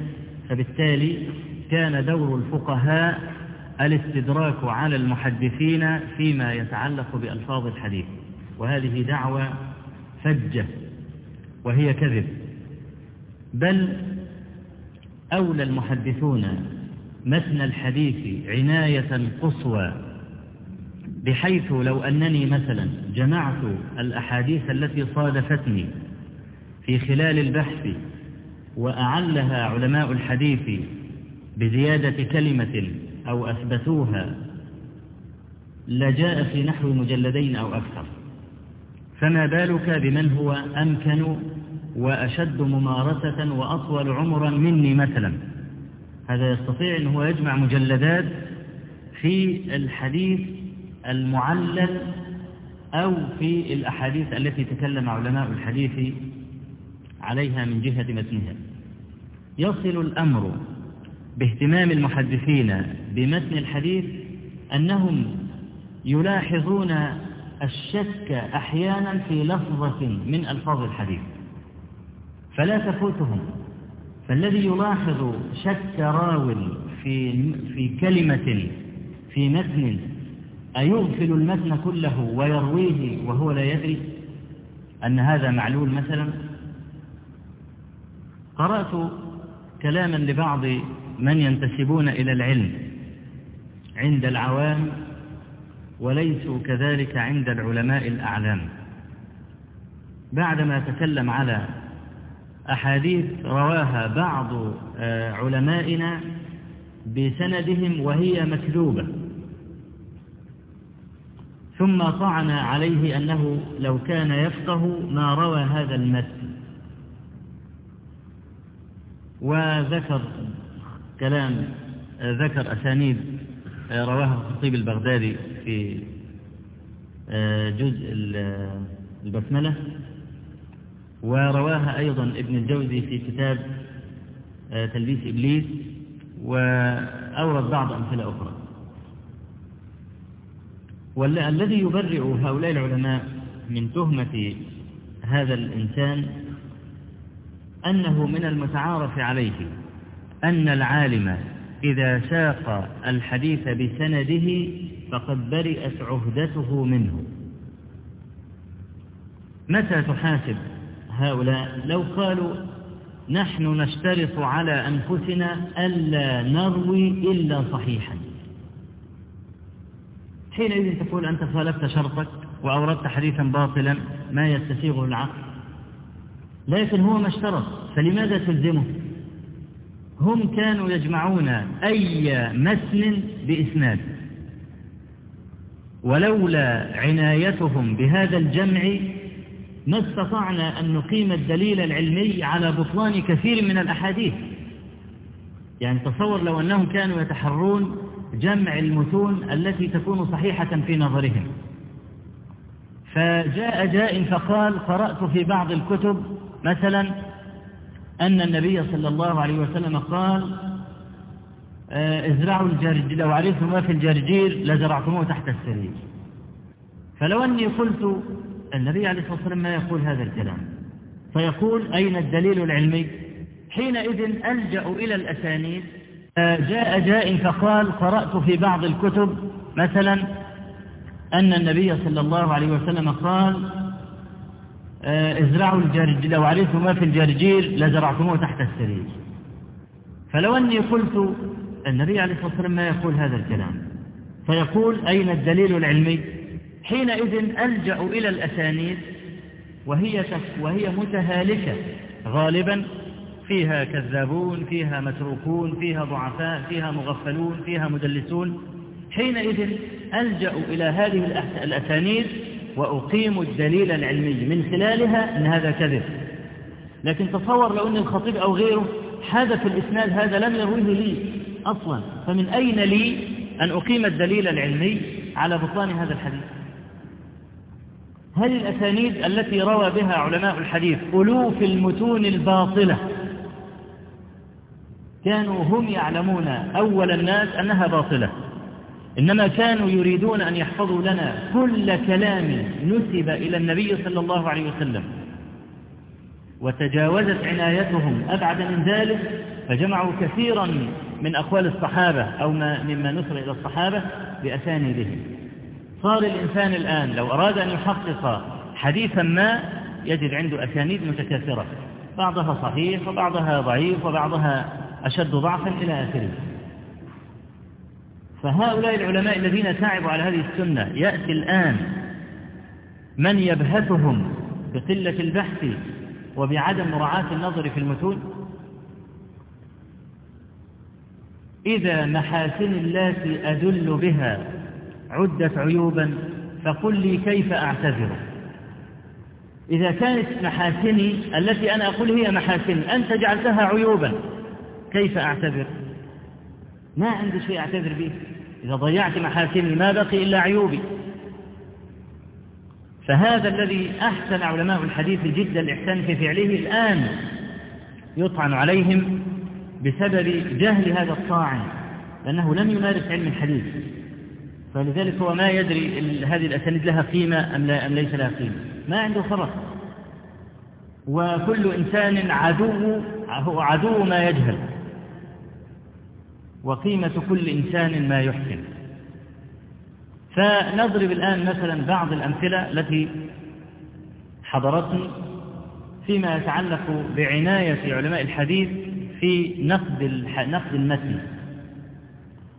فبالتالي كان دور الفقهاء الاستدراك على المحدثين فيما يتعلق بألفاظ الحديث. وهذه دعوة فجة. وهي كذب. بل أولى المحدثون متن الحديث عناية قصوى بحيث لو أنني مثلا جمعت الأحاديث التي صادفتني في خلال البحث وأعلها علماء الحديث بزيادة كلمة أو أثبتوها لجاء في نحو مجلدين أو أكثر. فما بالك بمن هو أمكن وأشد ممارسة وأطول عمرا مني مثلا. هذا يستطيع أنه يجمع مجلدات في الحديث المعلل أو في الأحاديث التي تكلم علماء الحديث عليها من جهة متنها. يصل الأمر باهتمام المحدثين بمتن الحديث أنهم يلاحظون الشك أحيانا في لفظة من ألفاظ الحديث. فلا تفوتهم. فالذي يلاحظ شك راو في في كلمة في متن أيغفل المتن كله ويرويه وهو لا يدري أن هذا معلول مثلا؟ قرأت كلاما لبعض من ينتسبون إلى العلم عند العوام وليسوا كذلك عند العلماء الأعلام. بعدما تكلم على أحاديث رواها بعض آه، علمائنا بسندهم وهي مكذوبة. ثم طعن عليه أنه لو كان يفقه ما روى هذا المتن. وذكر كلام آه، ذكر أسانيد آه، رواها الخطيب البغدادي في جزء البسملة. ورواها أيضا ابن الجوزي في كتاب تلبيس إبليس وأورد بعض أمثلة أخرى. والذي يبرئ هؤلاء العلماء من تهمة هذا الإنسان أنه من المتعارف عليه أن العالم إذا ساق الحديث بسنده فقد برئت عهدته منه. متى تحاسب؟ هؤلاء لو قالوا نحن نشترط على أنفسنا ألا نروي إلا صحيحا. حينئذ تقول أنت خالفت شرطك وأوردت حديثا باطلا ما يستسيغه العقل. لكن هو ما اشترط فلماذا تلزمه؟ هم كانوا يجمعون أي مسن بإسناد. ولولا عنايتهم بهذا الجمع ما استطعنا أن نقيم الدليل العلمي على بطلان كثير من الأحاديث. يعني تصور لو أنهم كانوا يتحرون جمع المتون التي تكون صحيحة في نظرهم. فجاء جاء فقال قرأت في بعض الكتب مثلا أن النبي صلى الله عليه وسلم قال آه، ازرعوا الجرجير لو عرفتم ما في الجرجير لزرعتموه تحت السرير. فلو أني قلت النبي عليه الصلاة والسلام ما يقول هذا الكلام. فيقول أين الدليل العلمي؟ حينئذ ألجأ إلى الأسانيد. جاء جاء فقال قرأت في بعض الكتب مثلا أن النبي صلى الله عليه وسلم قال آه، ازرعوا الجرجير لو عرفتم ما في الجرجير لزرعتموه تحت السرير. فلو أني قلت النبي عليه الصلاة والسلام ما يقول هذا الكلام. فيقول أين الدليل العلمي؟ حينئذ ألجأ إلى الأسانيد وهي, وهي متهالكة غالبا فيها كذابون فيها متروكون فيها ضعفاء فيها مغفلون فيها مدلسون. حينئذ ألجأ إلى هذه الأسانيد وأقيم الدليل العلمي. من خلالها أن هذا كذب. لكن تصور لو أن الخطيب أو غيره حدث الإسناد هذا لم يرويه لي أصلا. فمن أين لي أن أقيم الدليل العلمي على بطلان هذا الحديث؟ هل الأسانيد التي روى بها علماء الحديث ألوف المتون الباطلة؟ كانوا هم يعلمون أول الناس أنها باطلة. إنما كانوا يريدون أن يحفظوا لنا كل كلام نسب إلى النبي صلى الله عليه وسلم. وتجاوزت عنايتهم أبعد من ذلك فجمعوا كثيرا من أقوال الصحابة أو ما مما نسب إلى الصحابة بأسانيدهم. صار الإنسان الآن لو أراد أن يحقق حديثا ما يجد عنده أسانيد متكاثرة. بعضها صحيح وبعضها ضعيف وبعضها أشد ضعفا إلى آخره. فهؤلاء العلماء الذين تعبوا على هذه السنة يأتي الآن من يبهثهم بقلة البحث وبعدم مراعاة النظر في المتون؟ إذا محاسن التي أدل بها عدت عيوبا فقل لي كيف أعتذر. إذا كانت محاسني التي أنا أقول هي محاسن أنت جعلتها عيوبا كيف أعتذر؟ ما عندي شيء أعتذر به. إذا ضيعت محاسني ما بقي إلا عيوبي. فهذا الذي أحسن علماء الحديث جدا الإحسان في فعله الآن يطعن عليهم بسبب جهل هذا الطاعن لأنه لم يمارس علم الحديث. فلذلك هو ما يدري هذه الأسانيد لها قيمة أم, لا أم ليس لها قيمة. ما عنده خبر وكل إنسان عدو هو عدو ما يجهل. وقيمة كل إنسان ما يحسن. فنضرب الآن مثلا بعض الأمثلة التي حضرتني فيما يتعلق بعناية علماء الحديث في نقد نقد المتن.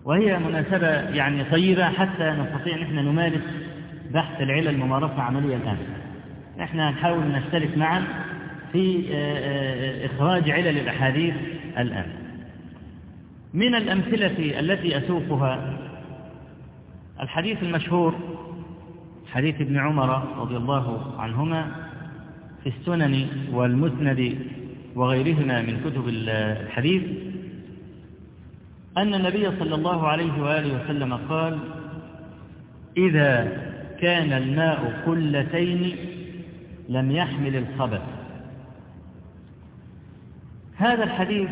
وهي مناسبة يعني طيبة حتى نستطيع نحن نمارس بحث العلل ممارسة عملية الآن نحن نحاول نشترك معا في إخراج علل الأحاديث الآن. من الأمثلة التي أسوقها الحديث المشهور حديث ابن عمر رضي الله عنهما في السنن والمسند وغيرهما من كتب الحديث أن النبي صلى الله عليه وآله وسلم قال إذا كان الماء قلتين لم يحمل الخبث. هذا الحديث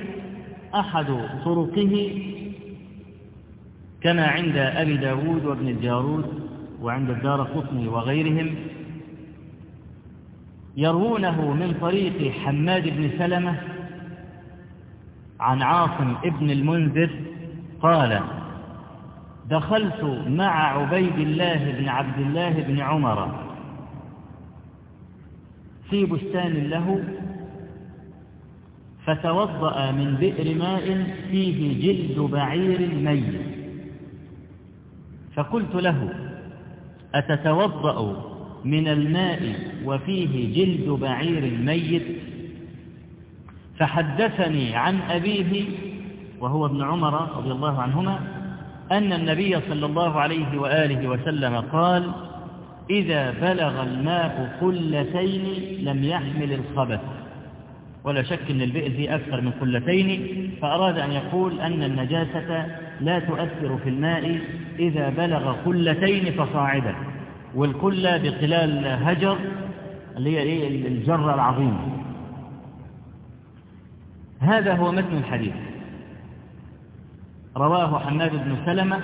أحد طرقه كما عند أبي داود وابن الجارود وعند الدار قطني وغيرهم. يروونه من طريق حماد بن سلمة عن عاصم ابن المنذر قال دخلت مع عبيد الله بن عبد الله بن عمر في بستان له فتوضأ من بئر ماء فيه جلد بعير ميت. فقلت له أتتوضأ من الماء وفيه جلد بعير ميت؟ فحدثني عن أبيه وهو ابن عمر رضي الله عنهما أن النبي صلى الله عليه وآله وسلم قال إذا بلغ الماء قلتين لم يحمل الخبث. ولا شك أن البئر فيه أكثر من قلتين فأراد أن يقول أن النجاسة لا تؤثر في الماء إذا بلغ قلتين فصاعدا والكلة بقلال هجر اللي هي إيه؟ الجرة العظيمة هذا هو متن الحديث. رواه حماد بن سلمة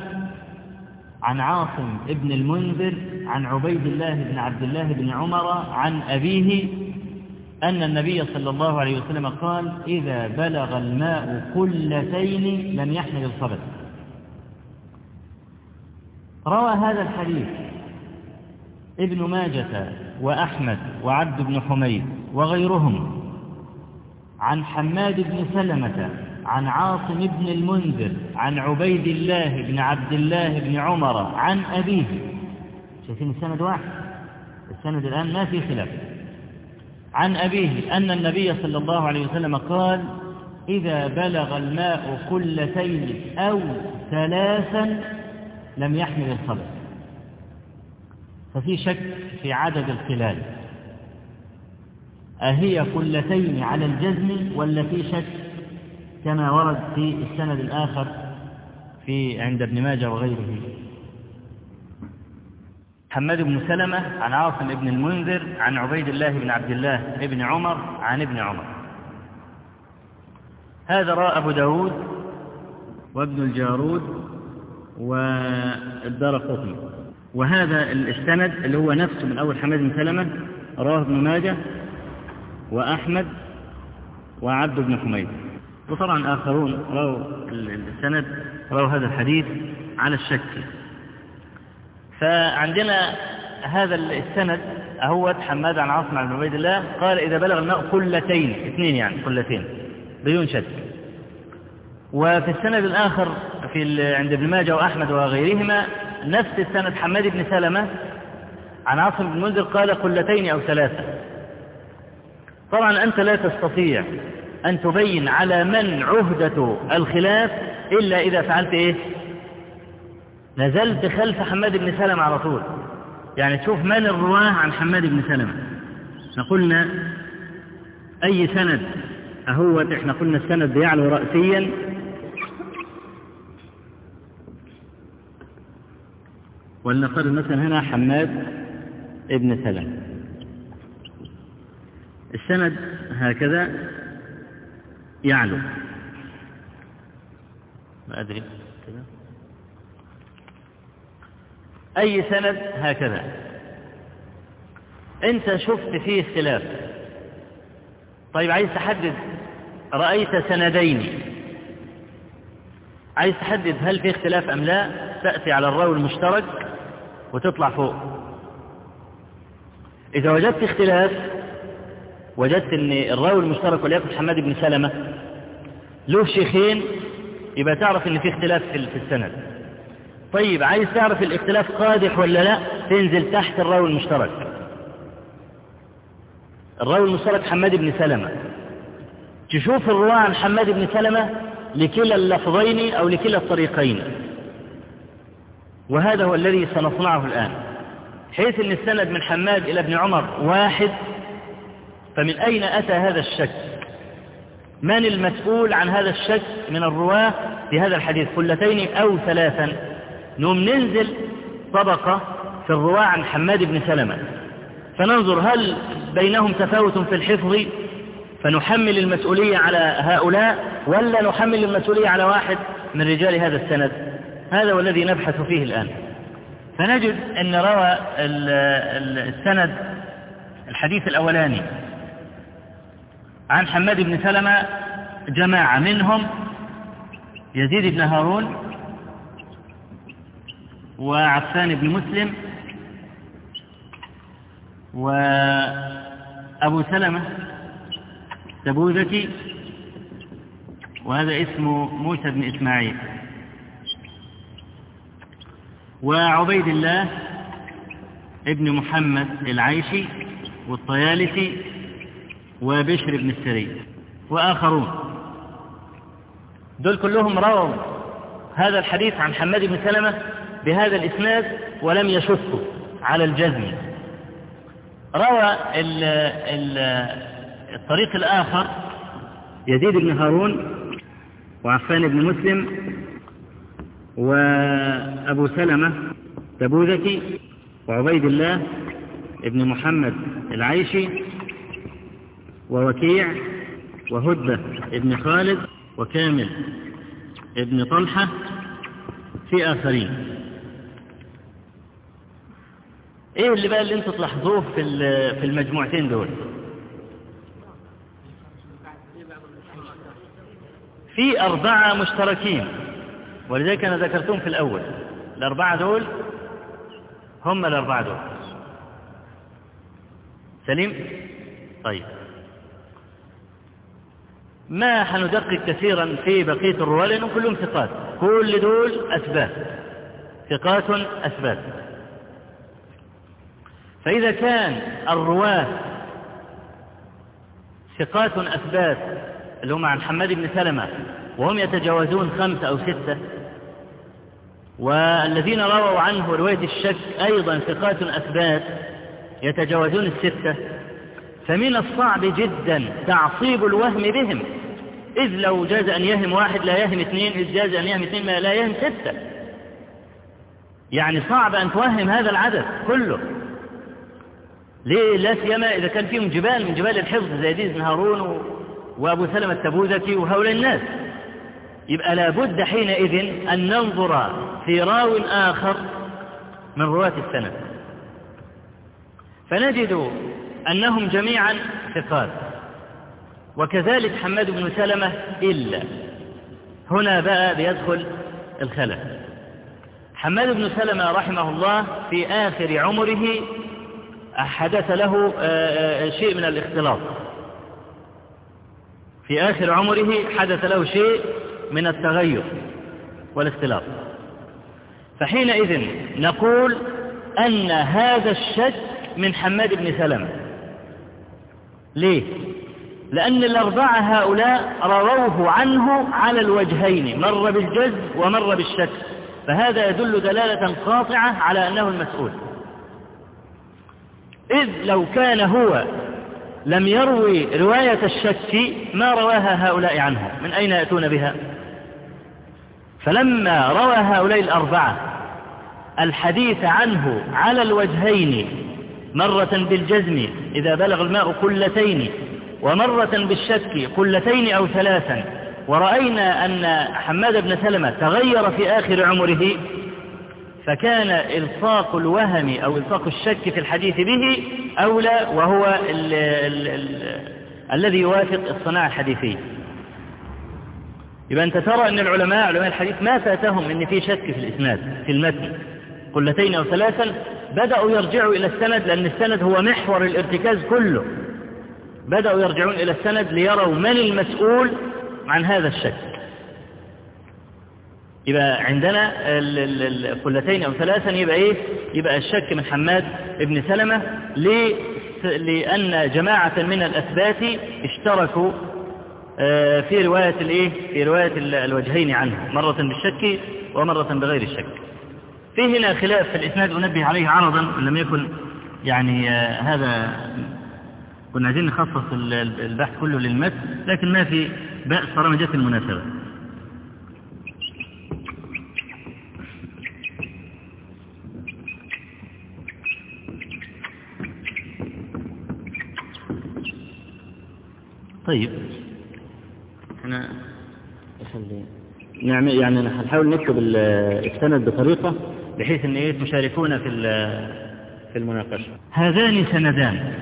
عن عاصم ابن المنذر عن عبيد الله بن عبد الله بن عمر عن أبيه أن النبي صلى الله عليه وسلم قال إذا بلغ الماء قلتين لم يحمل الخبث روى هذا الحديث ابن ماجة وأحمد وعبد بن حميد وغيرهم عن حماد بن سلمة عن عاصم بن المنذر عن عبيد الله بن عبد الله بن عمر عن أبيه. شايفين السند واحد؟ السند الآن ما في خلاف. عن أبيه أن النبي صلى الله عليه وسلم قال إذا بلغ الماء قلتين أو ثلاثا لم يحمل الخبث ففي شك في عدد الخلال. أهي كلتين على الجزم ولا في شك؟ كما ورد في السند الآخر في عند ابن ماجه وغيره. حماد بن سلمة عن عاصم بن المنذر عن عبيد الله بن عبد الله بن عمر عن ابن عمر. هذا رأى أبو داود وابن الجارود والدار قطني. وهذا السند اللي هو نفسه من أول حماد بن سلمة رواه ابن ماجه وأحمد وعبد بن حميد. وطبعا آخرون رووا السند رووا هذا الحديث على الشك. فعندنا هذا السند أهوت حماد عن عاصم عن عبيد الله قال إذا بلغ الماء قلتين اثنين يعني قلتين بدون شك. وفي السند الآخر في عند ابن ماجه وأحمد وغيرهما نفس السند حماد بن سلمة عن عاصم بن منذر قال قلتين أو ثلاثة. طبعا أنت لا تستطيع أن تبين على من عهدة الخلاف إلا إذا فعلت إيه؟ نزلت خلف حماد بن سلمة على طول. يعني تشوف من الرواة عن حماد بن سلمة. إحنا قلنا أي سند أهوت إحنا قلنا السند بيعلو رأسيا. ولنفترض مثلا هنا حماد ابن سلمة. السند هكذا. يعلو ما أدري. كذا. أي سند؟ هكذا. أنت شفت فيه اختلاف. طيب عايز تحدد رأيت سندين. عايز تحدد هل في اختلاف أم لا؟ تأتي على الراوي المشترك وتطلع فوق. إذا وجدت اختلاف وجدت إن الراوي المشترك وليكن حماد بن سلمة له شيخين يبقى تعرف إن في اختلاف في السند. طيب عايز تعرف الاختلاف قادح ولا لا؟ تنزل تحت الراوي المشترك. الراوي المشترك حماد بن سلمة. تشوف الرواة عن حماد بن سلمة لكلا اللفظين أو لكلا الطريقين. وهذا هو الذي سنصنعه الآن. حيث أن السند من حماد إلى ابن عمر واحد فمن أين أتى هذا الشك؟ من المسؤول عن هذا الشك من الرواة في هذا الحديث؟ كلتين أو ثلاثا. نوم ننزل طبقة في الرواة عن حماد بن سلمة. فننظر هل بينهم تفاوت في الحفظ فنحمل المسؤولية على هؤلاء ولا نحمل المسؤولية على واحد من رجال هذا السند؟ هذا هو الذي نبحث فيه الآن. فنجد أن روى السند الحديث الأولاني. عن حماد بن سلمة جماعة منهم يزيد بن هارون وعفان بن مسلم وأبو سلمة تبوذكي وهذا اسمه موسى بن إسماعيل. وعبيد الله ابن محمد العيشي والطيالسي وبشر بن السري وآخرون. دول كلهم رووا هذا الحديث عن حماد بن سلمة بهذا الإسناد ولم يشكوا على الجزم. روى ال ال الطريق الآخر يزيد بن هارون وعفان بن مسلم وأبو سلمة تبوذكي وعبيد الله ابن محمد العيشي ووكيع وهدبة ابن خالد وكامل ابن طلحة في آخرين. إيه اللي بقى اللي أنتوا تلاحظوه في في المجموعتين دول؟ في أربعة مشتركين ولذلك أنا ذكرتهم في الأول. الأربعة دول هم الأربعة دول. سليم؟ طيب. ما حندقق كثيرا في بقية الرواة لأنهم كلهم ثقات. كل دول أثبات. ثقات أثبات. فإذا كان الرواة ثقات أثبات اللي هم عن حماد بن سلمة وهم يتجاوزون خمسة أو ستة والذين رووا عنه رواية الشك أيضا ثقات أثبات يتجاوزون الستة فمن الصعب جدا تعصيب الوهم بهم. إذ لو جاز أن يهم واحد لا يهم اثنين إذ جاز أن يهم اثنين لا يهم ستة. يعني صعب أن توهم هذا العدد كله. ليه لا سيما إذا كان فيهم جبال من جبال الحفظ زي يزيد بن هارون وأبو سلمة التبوذكي وهؤلاء الناس. يبقى لابد حينئذ أن ننظر في راو آخر من رواة السند. فنجد أنهم جميعا ثقات. وكذلك حماد بن سلمة إلا. هنا بقى بيدخل الخلل. حماد بن سلمة رحمه الله في آخر عمره حدث له شيء من الاختلاط. في آخر عمره حدث له شيء من التغير والاختلاط. فحينئذ نقول أن هذا الشك من حماد بن سلمة. ليه؟ لأن الأربعة هؤلاء رووه عنه على الوجهين مر بالجزم ومر بالشك فهذا يدل دلالة قاطعة على أنه المسؤول. إذ لو كان هو لم يروي رواية الشك ما رواها هؤلاء عنه من أين يأتون بها؟ فلما روى هؤلاء الأربعة الحديث عنه على الوجهين مرة بالجزم إذا بلغ الماء قلتين ومرة بالشك قلتين أو ثلاثا ورأينا أن حماد بن سلمة تغير في آخر عمره فكان إلصاق الوهم أو إلصاق الشك في الحديث به أولى وهو ال ال ال الذي يوافق الصناعة الحديثية يبقى أنت ترى أن العلماء علماء الحديث ما فاتهم أن في شك في الإسناد في المتن. قلتين أو ثلاثا بدأوا يرجعوا إلى السند لأن السند هو محور الارتكاز كله. بدأوا يرجعون إلى السند ليروا من المسؤول عن هذا الشك يبقى عندنا القلتين أو ثلاثا يبقى إيه؟ يبقى الشك من حماد ابن سلمة لأن جماعة من الأثبات اشتركوا في رواية الإيه؟ في رواية الوجهين عنه مرة بالشك ومرة بغير الشك. في هنا خلاف في الإسناد أنبه عليه عرضا لم يكن يعني هذا كنا عايزين نخصص البحث كله للمتن لكن ما في بأس طالما جت المناسبة. طيب. إحنا نعمل يعني هنحاول نكتب السند بطريقة بحيث إن إيه تشاركونا في في المناقشة. هذان سندان.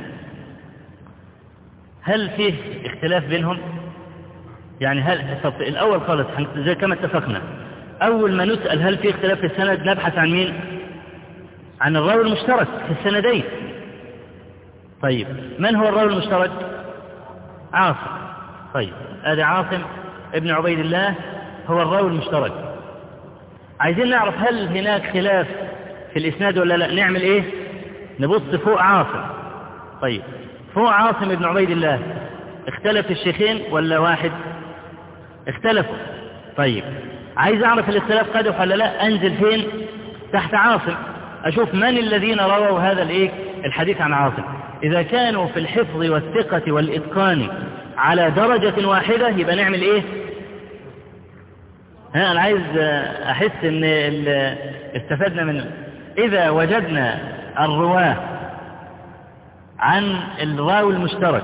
هل فيه اختلاف بينهم؟ يعني هل الأول خالص زي كما اتفقنا. أول ما نسأل هل في اختلاف في السند نبحث عن مين؟ عن الراوي المشترك في السندين. طيب من هو الراوي المشترك؟ عاصم. طيب هذا عاصم ابن عبيد الله هو الراوي المشترك. عايزين نعرف هل هناك خلاف في الإسناد ولا لا. نعمل إيه؟ نبص فوق عاصم. طيب فوق عاصم ابن عبيد الله. اختلف الشيخين ولا واحد؟ اختلفوا. طيب عايز أعرف الاختلاف قدح ولا لا؟ أنزل فين؟ تحت عاصم. أشوف من الذين رووا هذا الإيه؟ الحديث عن عاصم. إذا كانوا في الحفظ والثقة والإتقان على درجة واحدة يبقى نعمل إيه؟ ها أنا عايز أحس إن استفدنا من إذا وجدنا الرواة عن الراوي المشترك.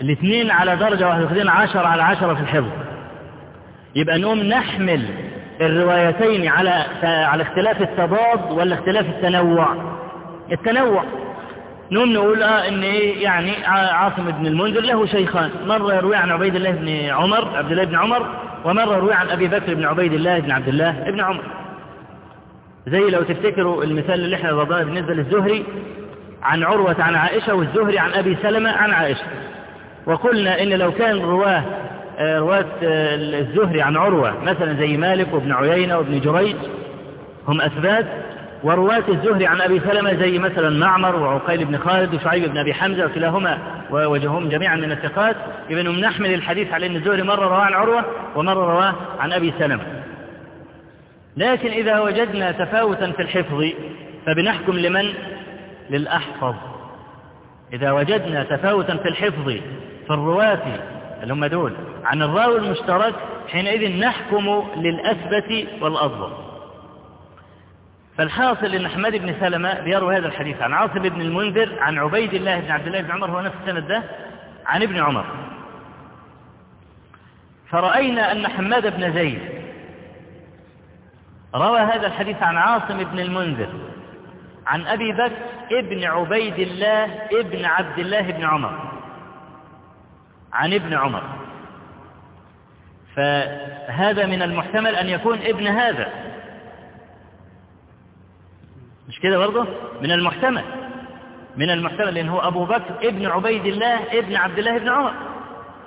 الاثنين على درجة واحدة واخدين عشر على عشرة في الحفظ. يبقى نقوم نحمل الروايتين على على اختلاف التضاد ولا اختلاف التنوع؟ التنوع. نقوم نقول آه إن إيه يعني عاصم بن المنذر له شيخان. مرة يروي عن عبيد الله بن عمر عبد الله بن عمر ومرة يروي عن أبي بكر بن عبيد الله بن عبد الله بن عمر. زي لو تفتكروا المثال اللي إحنا ضربناه بالنسبة للزهري عن عروة عن عائشة والزهري عن أبي سلمة عن عائشة. وقلنا إن لو كان رواة رواة الزهري عن عروة مثلا زي مالك وابن عيينة وابن جريج هم أثبات. ورواة الزهري عن أبي سلمة زي مثلا معمر وعقيل بن خالد وشعيب بن أبي حمزة وكلاهما ووجههم جميعا من الثقات. إذن نحمل الحديث على أن الزهري مرة رواه عن عروة ومرة رواه عن أبي سلمة. لكن إذا وجدنا تفاوتا في الحفظ فبنحكم لمن؟ للأحفظ. إذا وجدنا تفاوتا في الحفظ في الرواة اللي هم دول عن الراوي المشترك حينئذ نحكم للأثبت والأضبط فالحاصل إن حماد بن سلمة بيروي هذا الحديث عن عاصم بن المنذر عن عبيد الله بن عبد الله بن عمر هو نفس السند ده عن ابن عمر. فرأينا أن حماد بن زيد روى هذا الحديث عن عاصم بن المنذر. عن أبي بكر ابن عبيد الله ابن عبد الله بن عمر. عن ابن عمر. فهذا من المحتمل أن يكون ابن هذا. مش كده برضه؟ من المحتمل. من المحتمل لأن هو أبو بكر ابن عبيد الله ابن عبد الله بن عمر.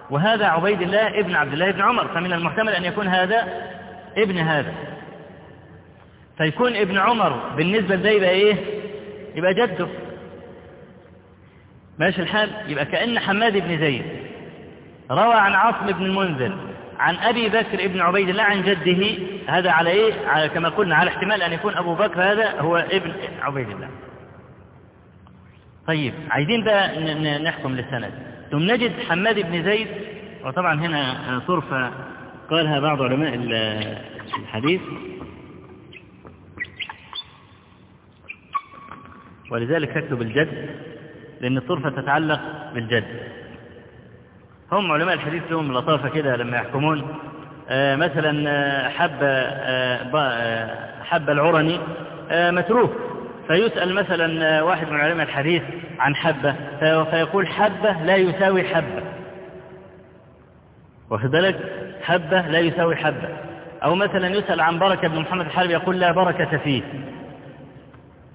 وهذا عبيد الله ابن عبد الله بن عمر. فمن المحتمل أن يكون هذا ابن هذا. فيكون ابن عمر بالنسبة لده يبقى إيه؟ يبقى جده. ماشي الحال؟ يبقى كأن حماد بن زيد روى عن عاصم بن المنذر عن أبي بكر ابن عبيد الله عن جده هذا على إيه؟ على كما قلنا على احتمال أن يكون أبو بكر هذا هو ابن عبيد الله. طيب عايزين بقى نحكم للسند. ثم نجد حماد بن زيد وطبعا هنا طرفة قالها بعض علماء الحديث ولذلك تكتب الجد لأن الطرفة تتعلق بالجد. هم علماء الحديث لهم لطافة كده لما يحكمون. آه مثلا آه، حب آه، حب العرني متروك. فيسأل مثلا واحد من علماء الحديث عن حبة فيقول حبة لا يساوي حبة. واخد بالك؟ حبة لا يساوي حبة. أو مثلا يسأل عن بركة بن محمد الحربي يقول لا بركة فيه.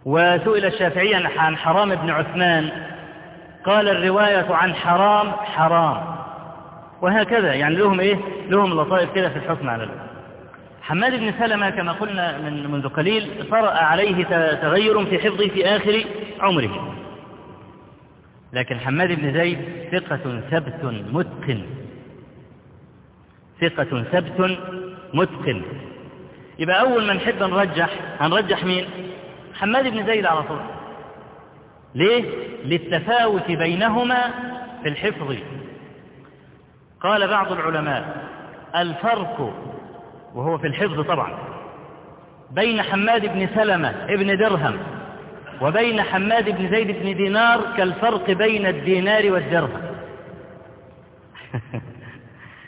وسئل الشافعي عن حرام بن عثمان قال الرواية عن حرام حرام. وهكذا يعني لهم إيه؟ لهم لطائف كده في الحكم على الأرض حماد بن سلمة كما قلنا من منذ قليل طرأ عليه تغير في حفظه في آخر عمره. لكن حماد بن زيد ثقة ثبت متقن. ثقة ثبت متقن. يبقى أول ما نحب نرجح هنرجح مين؟ حماد بن زيد على طول. ليه؟ للتفاوت بينهما في الحفظ. قال بعض العلماء الفرق وهو في الحفظ طبعا بين حماد بن سلمة ابن درهم وبين حماد بن زيد بن دينار كالفرق بين الدينار والدرهم.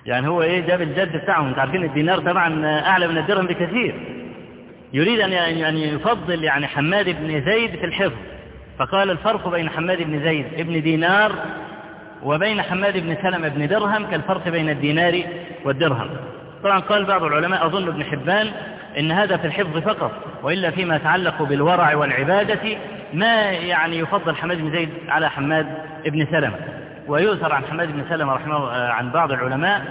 يعني هو إيه جاب الجد بتاعهم. أنتوا عارفين الدينار طبعا أعلى من الدرهم بكثير. يريد أن يعني يفضل يعني حماد بن زيد في الحفظ. فقال الفرق بين حماد بن زيد ابن دينار وبين حماد بن سلمة بن درهم كالفرق بين الدينار والدرهم. طبعا قال بعض العلماء أظن ابن حبان إن هذا في الحفظ فقط وإلا فيما يتعلق بالورع والعبادة ما يعني يفضل حماد بن زيد على حماد بن سلمة ويؤثر عن حماد بن سلمة رحمه آه، عن بعض العلماء.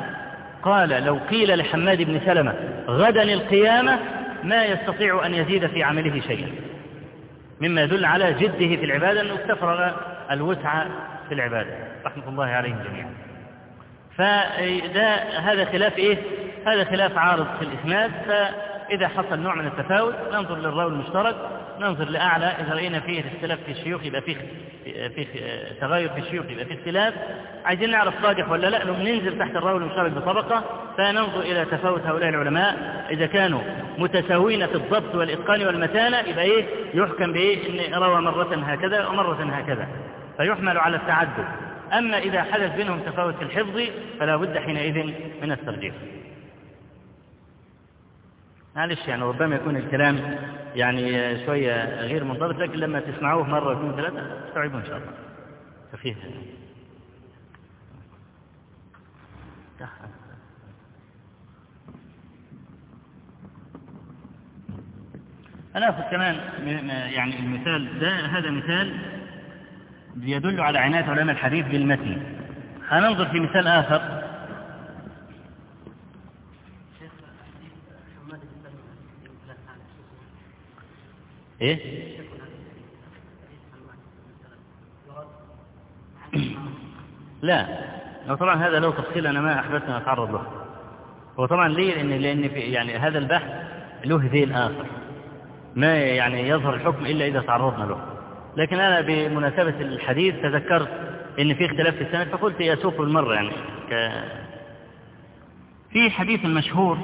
قال لو قيل لحماد بن سلمة غدا القيامة ما يستطيع أن يزيد في عمله شيئا. مما يدل على جده في العبادة أنه استفرغ الوسع في العبادة. رحمة الله عليهم جميعا. فده هذا خلاف إيه؟ هذا خلاف عارض في الإسناد. فإذا حصل نوع من التفاوت ننظر للراوي المشترك. ننظر لأعلى إذا رأينا فيه اختلاف في الشيوخ يبقى فيه في تغير في الشيوخ يبقى فيه اختلاف. عايزين نعرف راجح ولا لا؟ لو ننزل تحت الراوي المشترك بطبقة فننظر إلى تفاوت هؤلاء العلماء. إذا كانوا متساوين في الضبط والإتقان والمتانة يبقى إيه؟ يحكم بإيه؟ إن روى مرة هكذا ومرة هكذا. فيحمل على التعدد. أما إذا حدث بينهم تفاوت في الحفظ فلا بد حينئذ من الترجيح. معلش يعني ربما يكون الكلام يعني شوية غير منضبط لكن لما تسمعوه مرة واثنين ثلاثة تستوعبوا إن شاء الله. ففيه أنا أخذ كمان يعني المثال ده هذا مثال يدل على عناية علماء الحديث بالمتن. هننظر في مثال آخر. إيه؟ لا. لو طبعا هذا له تفصيل أنا ما احببت ان أتعرض له. هو طبعا ليه؟ لأن لأن في يعني هذا البحث له ذيل آخر. ما يعني يظهر الحكم إلا إذا تعرضنا له. لكن أنا بمناسبة الحديث تذكرت إن في اختلاف في السند فقلت يسوق المرة يعني. ك... في حديث مشهور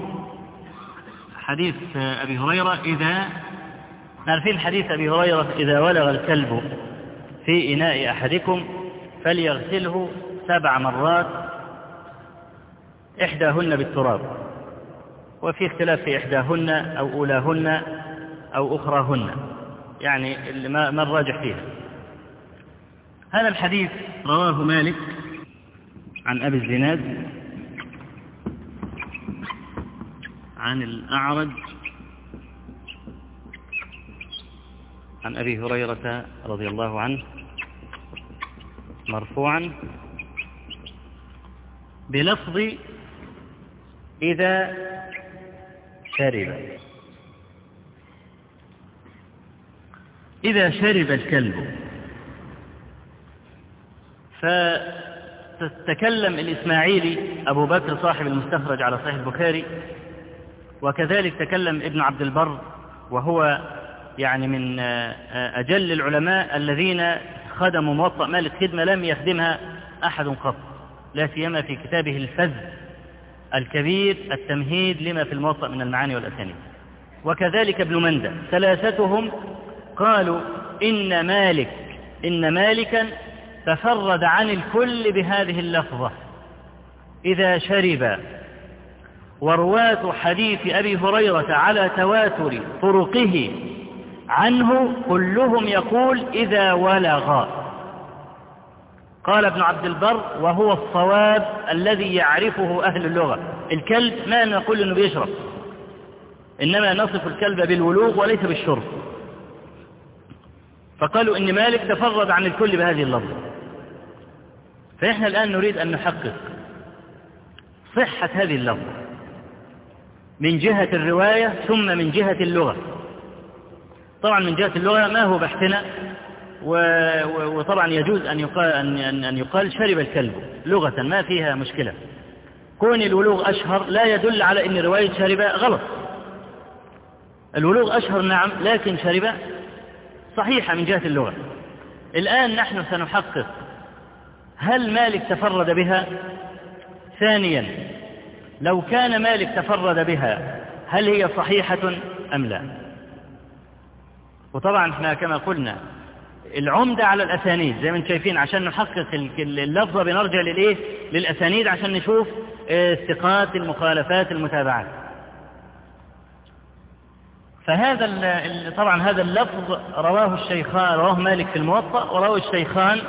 حديث أبي هريرة إذا عارفين حديث أبي هريرة إذا ولغ الكلب في إناء أحدكم فليغسله سبع مرات إحداهن بالتراب وفي اختلاف في إحداهن أو أولاهن أو أخراهن. يعني ما الراجح فيها. هذا الحديث رواه مالك عن أبي الزناد عن الأعرج عن أبي هريرة رضي الله عنه مرفوعا بلفظ إذا شرب. إذا شرب الكلب. فتتكلم الإسماعيلي أبو بكر صاحب المستخرج على صحيح البخاري وكذلك تكلم ابن عبد البر وهو يعني من أجل العلماء الذين خدموا موطأ مالك خدمة لم يخدمها أحد قط لا سيما في كتابه الفذ الكبير التمهيد لما في الموطأ من المعاني والأسانيد. وكذلك ابن مندى ثلاثتهم قالوا إن مالك إن مالكا تفرد عن الكل بهذه اللفظة. إذا شرب ورواة حديث أبي هريرة على تواتر طرقه عنه كلهم يقول إذا ولغ. قال ابن عبد البر وهو الصواب الذي يعرفه أهل اللغة. الكلب ما نقول أنه بيشرب. إنما نصف الكلب بالولوغ وليس بالشرب. فقالوا إن مالك تفرد عن الكل بهذه اللفظة. فإحنا الآن نريد أن نحقق صحة هذه اللفظة. من جهة الرواية ثم من جهة اللغة. طبعا من جهة اللغة ما هو بحثنا وطبعا يجوز أن يقال, أن, أن يقال شرب الكلب لغة ما فيها مشكلة. كون الولوغ أشهر لا يدل على أن رواية شرب غلط. الولوغ أشهر نعم لكن شرب صحيحة من جهة اللغة. الآن نحن سنحقق هل مالك تفرد بها؟ ثانيا لو كان مالك تفرد بها هل هي صحيحة أم لا؟ وطبعا إحنا كما قلنا العمدة على الأسانيد زي ما أنتم شايفين عشان نحقق اللفظة بنرجع للإيه؟ للأسانيد عشان نشوف استقاط المخالفات المتابعات. فهذا طبعا هذا اللفظ رواه الشيخان رواه مالك في الموطأ ورواه الشيخان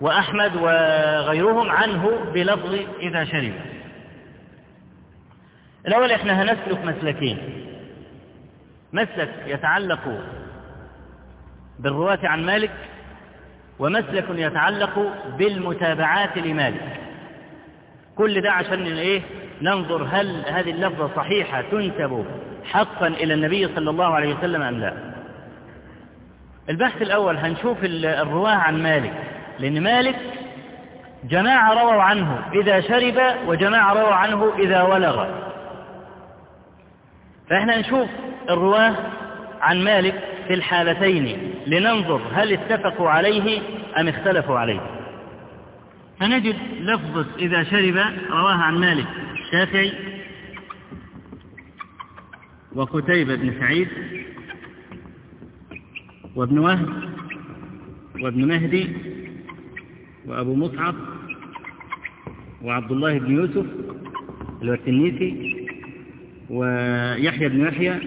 وأحمد وغيرهم عنه بلفظ إذا شرب. الأول إحنا هنسلك مسلكين. مسلك يتعلق بالرواة عن مالك ومسلك يتعلق بالمتابعات لمالك. كل ده عشان إيه؟ ننظر هل هذه اللفظة صحيحة تنسب حقا إلى النبي صلى الله عليه وسلم أم لا. البحث الأول هنشوف الرواة عن مالك لأن مالك جماعة رووا عنه إذا شرب وجماعة رووا عنه إذا ولغ. فإحنا نشوف الرواة عن مالك في الحالتين لننظر هل اتفقوا عليه أم اختلفوا عليه. فنجد لفظة إذا شرب رواه عن مالك الشافعي وقتيبة بن سعيد وابن وهب وابن مهدي وأبو مصعب وعبد الله بن يوسف التنيسي ويحيى بن يحيى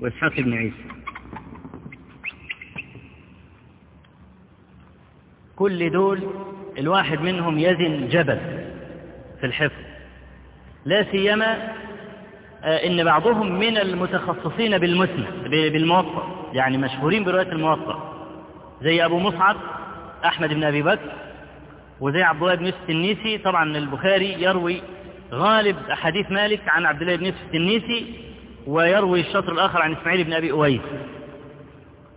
وإسحاق بن عيسى. كل دول الواحد منهم يزن جبل في الحفظ. لا سيما إن بعضهم من المتخصصين بالمسند بالموطأ يعني مشهورين برواية الموطأ زي أبو مصعب أحمد بن أبي بكر وزي عبد الله بن يوسف التنيسي طبعا البخاري يروي غالب احاديث مالك عن عبد الله بن يوسف التنيسي ويروي الشطر الآخر عن إسماعيل بن أبي أويس.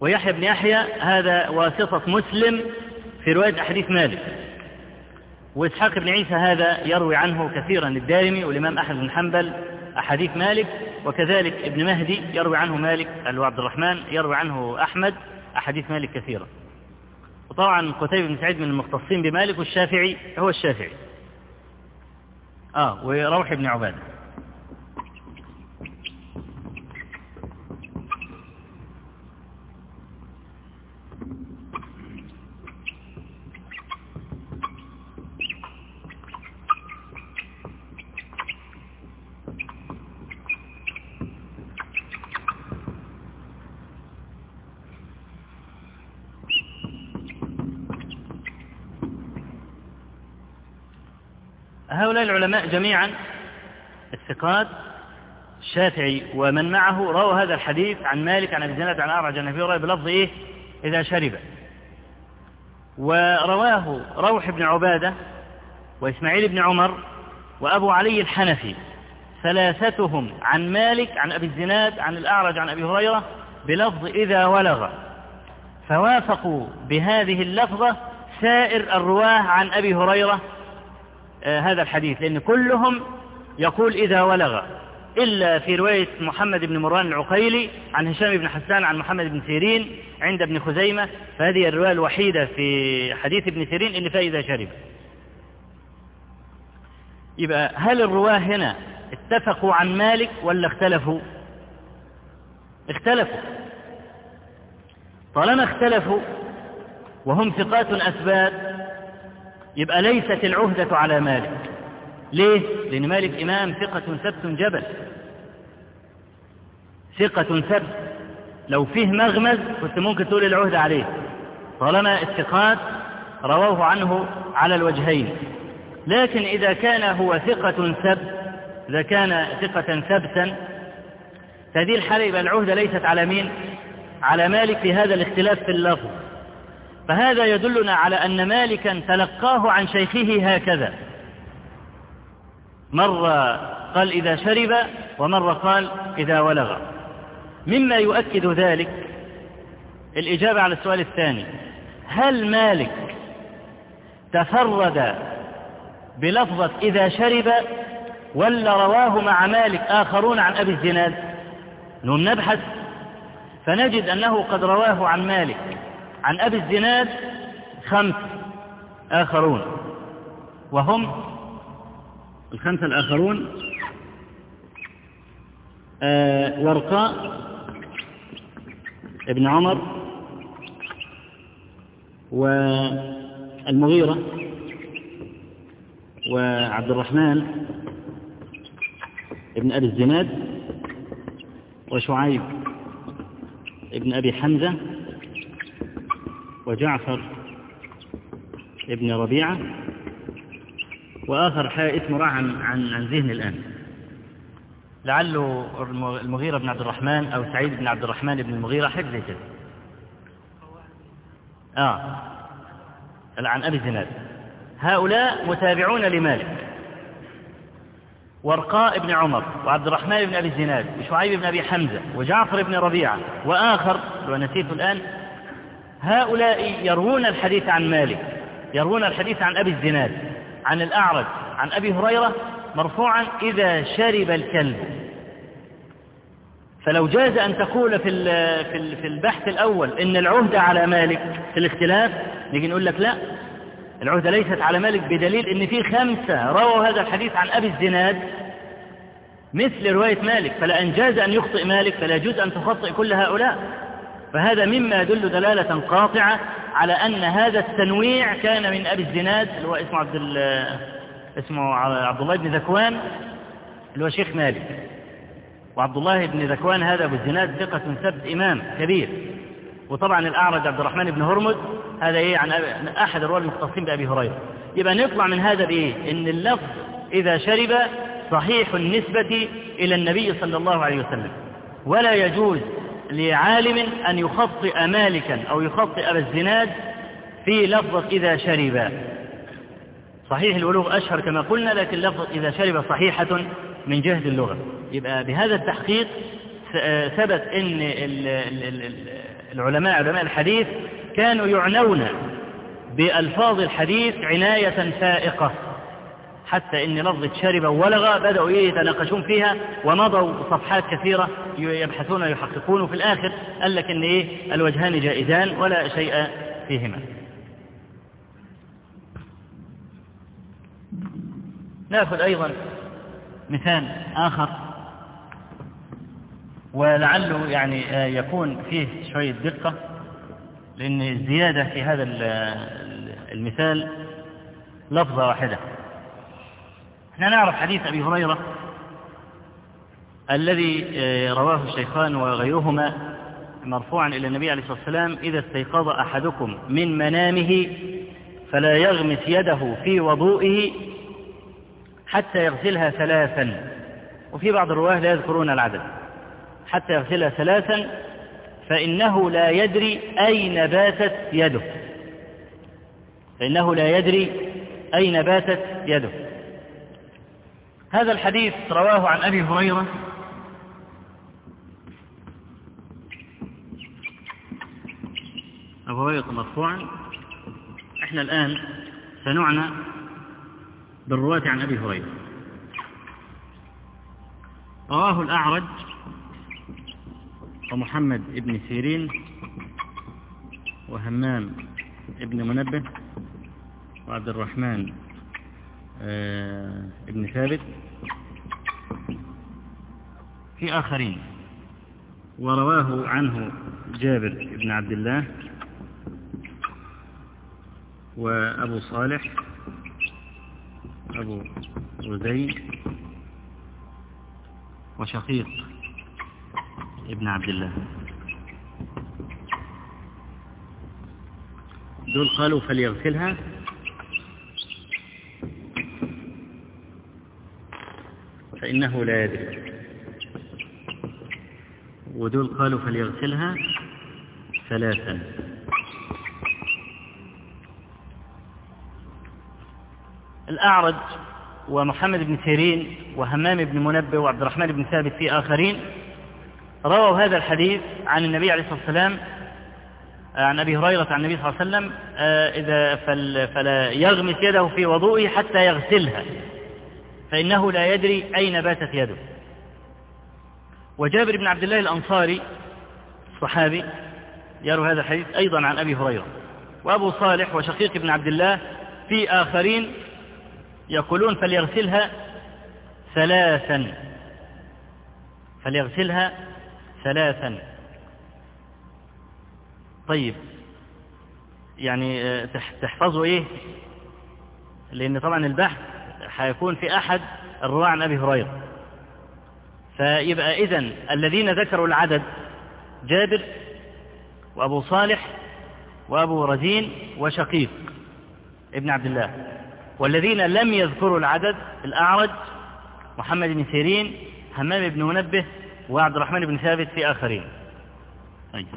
ويحيى بن يحيى هذا واسطة مسلم في رواية أحاديث مالك. وإسحاق بن عيسى هذا يروي عنه كثيرا الدارمي والإمام أحمد بن حنبل أحاديث مالك وكذلك ابن مهدي يروي عنه مالك عبد الرحمن يروي عنه أحمد أحاديث مالك كثيرة وطبعا قتيبة بن سعيد من المختصين بمالك والشافعي هو الشافعي. آه وروح بن عبادة. هؤلاء العلماء جميعا الثقات الشافعي ومن معه رووا هذا الحديث عن مالك عن أبي زناد عن أعرج عن أبي هريرة بلفظ إيه؟ إذا شرب. ورواه روح بن عبادة وإسماعيل بن عمر وأبو علي الحنفي ثلاثتهم عن مالك عن أبي الزناد عن الأعرج عن أبي هريرة بلفظ إذا ولغ. فوافقوا بهذه اللفظة سائر الرواة عن أبي هريرة آه، هذا الحديث لأن كلهم يقول إذا ولغ. إلا في رواية محمد بن مروان العقيلي عن هشام بن حسان عن محمد بن سيرين عند ابن خزيمة. فهذه الرواية الوحيدة في حديث ابن سيرين إن فإذا شرب. يبقى هل الرواة هنا اتفقوا عن مالك ولا اختلفوا؟ اختلفوا. طالما اختلفوا وهم ثقات أثبات يبقى ليست العهدة على مالك. ليه؟ لأن مالك إمام ثقة ثبت جبل. ثقة ثبت. لو فيه مغمز كنت ممكن تقول العهدة عليه. طالما الثقات رووه عنه على الوجهين. لكن إذا كان هو ثقة ثبت إذا كان ثقة ثبتا فهذه الحالة يبقى العهدة ليست على مين؟ على مالك في هذا الاختلاف في اللفظ. فهذا يدلنا على أن مالكا تلقاه عن شيخه هكذا. مرة قال إذا شرب ومرة قال إذا ولغ. مما يؤكد ذلك الإجابة على السؤال الثاني. هل مالك تفرد بلفظة إذا شرب ولا رواه مع مالك آخرون عن أبي الزناد؟ نبحث. فنجد أنه قد رواه عن مالك. عن أبي الزناد خمس آخرون وهم الخمسة الآخرون آه ورقاء ابن عمر والمغيرة وعبد الرحمن ابن أبي الزناد وشعيب ابن أبي حمزة وجعفر ابن ربيعة وآخر اسمه راح عن, عن, عن ذهني الآن. لعله المغيرة بن عبد الرحمن أو سعيد بن عبد الرحمن بن المغيرة حاجة زي كده. آه. عن أبي زناد. هؤلاء متابعون لمالك. ورقاء بن عمر وعبد الرحمن بن أبي الزناد وشعيب بن أبي حمزة وجعفر بن ربيعة وآخر لو نسيته الآن هؤلاء يروون الحديث عن مالك يروون الحديث عن أبي الزناد عن الأعرج عن أبي هريرة مرفوعا إذا شرب الكلب. فلو جاز أن تقول في في البحث الأول إن العهدة على مالك في الاختلاف نيجي نقول لك لا. العهدة ليست على مالك بدليل إن في خمسة رووا هذا الحديث عن أبي الزناد مثل رواية مالك. فلأن جاز أن يخطئ مالك فلا يجوز أن تخطئ كل هؤلاء. فهذا مما يدل دلالة قاطعة على أن هذا التنويع كان من أبي الزناد اللي هو اسمه عبد اسمه عبد الله بن ذكوان اللي هو شيخ مالك. وعبد الله بن ذكوان هذا أبو الزناد ثقة ثبت إمام كبير. وطبعا الأعرج عبد الرحمن بن هرمز هذا إيه عن أحد الرواة المختصين بأبي هريرة. يبقى نطلع من هذا بإيه؟ إن اللفظ إذا شرب صحيح النسبة إلى النبي صلى الله عليه وسلم. ولا يجوز لعالم أن يخطئ مالكا أو يخطئ أبا الزناد في لفظة إذا شرب. صحيح الولوغ أشهر كما قلنا لكن لفظة إذا شرب صحيحة من جهة اللغة. يبقى بهذا التحقيق ثبت أن العلماء علماء الحديث كانوا يعنون بألفاظ الحديث عناية فائقة. حتى إن لفظة شرب وولغ بدأوا يتناقشون فيها ومضوا صفحات كثيرة يبحثون ويحققون وفي الآخر. قال لك إن إيه؟ الوجهان جائزان ولا شيء فيهما. نأخذ أيضا مثال آخر. ولعله يعني يكون فيه شوية دقة لأن الزيادة في هذا المثال لفظة واحدة. إحنا نعرف حديث أبي هريرة الذي رواه الشيخان وغيرهما مرفوعا إلى النبي عليه الصلاة والسلام إذا استيقظ أحدكم من منامه فلا يغمس يده في وضوئه حتى يغسلها ثلاثا. وفي بعض الرواة لا يذكرون العدد. حتى يغسلها ثلاثا فإنه لا يدري أين باتت يده. فإنه لا يدري أين باتت يده. هذا الحديث رواه عن أبي هريرة. أبو هريرة مرفوعا. إحنا الآن سنعنى بالرواة عن أبي هريرة. رواه الأعرج ومحمد بن سيرين وهمام ابن منبه وعبد الرحمن ابن ثابت. في آخرين. ورواه عنه جابر بن عبد الله وأبو صالح أبو رزين وشقيق ابن عبد الله. دول قالوا فليغسلها. فإنه لا يدري. ودول قالوا فليغسلها ثلاثا. الأعرج ومحمد بن سيرين وهمام بن منبه وعبد الرحمن بن ثابت في آخرين. رووا هذا الحديث عن النبي عليه الصلاة والسلام عن أبي هريرة عن النبي صلى الله عليه وسلم إذا فلا يغمس يده في وضوئه حتى يغسلها. فإنه لا يدري أين باتت يده. وجابر بن عبد الله الأنصاري صحابي يروي هذا الحديث أيضا عن أبي هريرة. وأبو صالح وشقيق بن عبد الله في آخرين يقولون فليغسلها ثلاثا. فليغسلها ثلاثا. طيب يعني تحفظوا إيه؟ لأن طبعا البحث هيكون في أحد الرواة عن أبي هريرة. فيبقى اذا الذين ذكروا العدد جابر وأبو صالح وأبو رزين وشقيق ابن عبد الله. والذين لم يذكروا العدد الأعرج محمد بن سيرين همام بن منبه وعبد الرحمن بن ثابت في آخرين. طيب.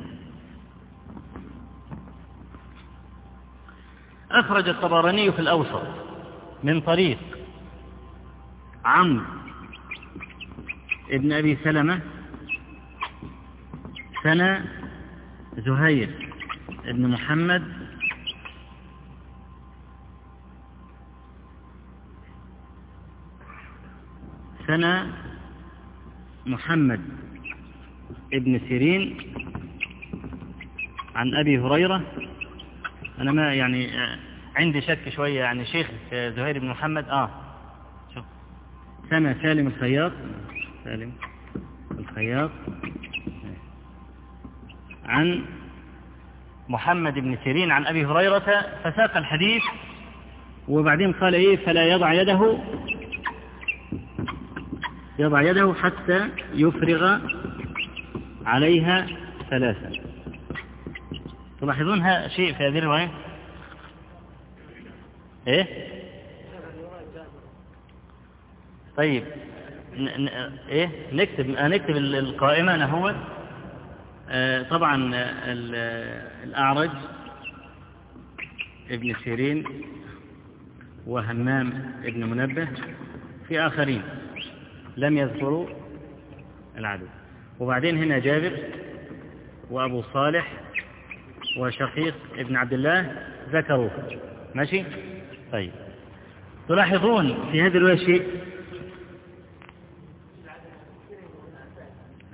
أخرج الطبراني في الأوسط من طريق عمرو ابن أبي سلمة سنة زهير ابن محمد سنة محمد ابن سيرين عن أبي هريرة. أنا ما يعني عندي شك شوية يعني شيخ زهير بن محمد آه. سنة سالم الخياط. سالم الخياط. عن محمد بن سيرين عن أبي هريرة فساق الحديث وبعدين قال إيه فلا يضع يده يضع يده حتى يفرغ عليها ثلاثا تلاحظون شيء في هذه الرواية؟ إيه؟ طيب. ن ن إيه؟ نكتب نكتب القائمة هو. آه طبعا الأعرج ابن سيرين وهمام ابن منبه في آخرين. لم يذكروا العدد. وبعدين هنا جابر وأبو صالح وشقيق ابن عبد الله ذكروه. ماشي؟ طيب. تلاحظون في الرواية شيء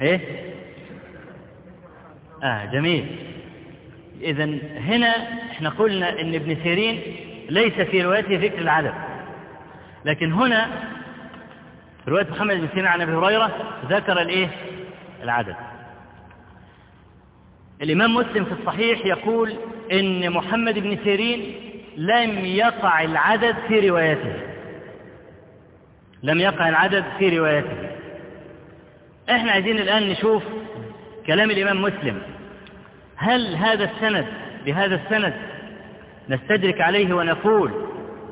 إيه؟ آه جميل. اذا هنا إحنا قلنا إن ابن سيرين ليس في روايته ذكر العدد. لكن هنا في رواية محمد بن سيرين عن أبي هريرة ذكر الإيه؟ العدد. الإمام مسلم في الصحيح يقول إن محمد بن سيرين لم يقع العدد في روايته. لم يقع العدد في روايته. إحنا عايزين الآن نشوف كلام الإمام مسلم. هل هذا السند بهذا السند نستدرك عليه ونقول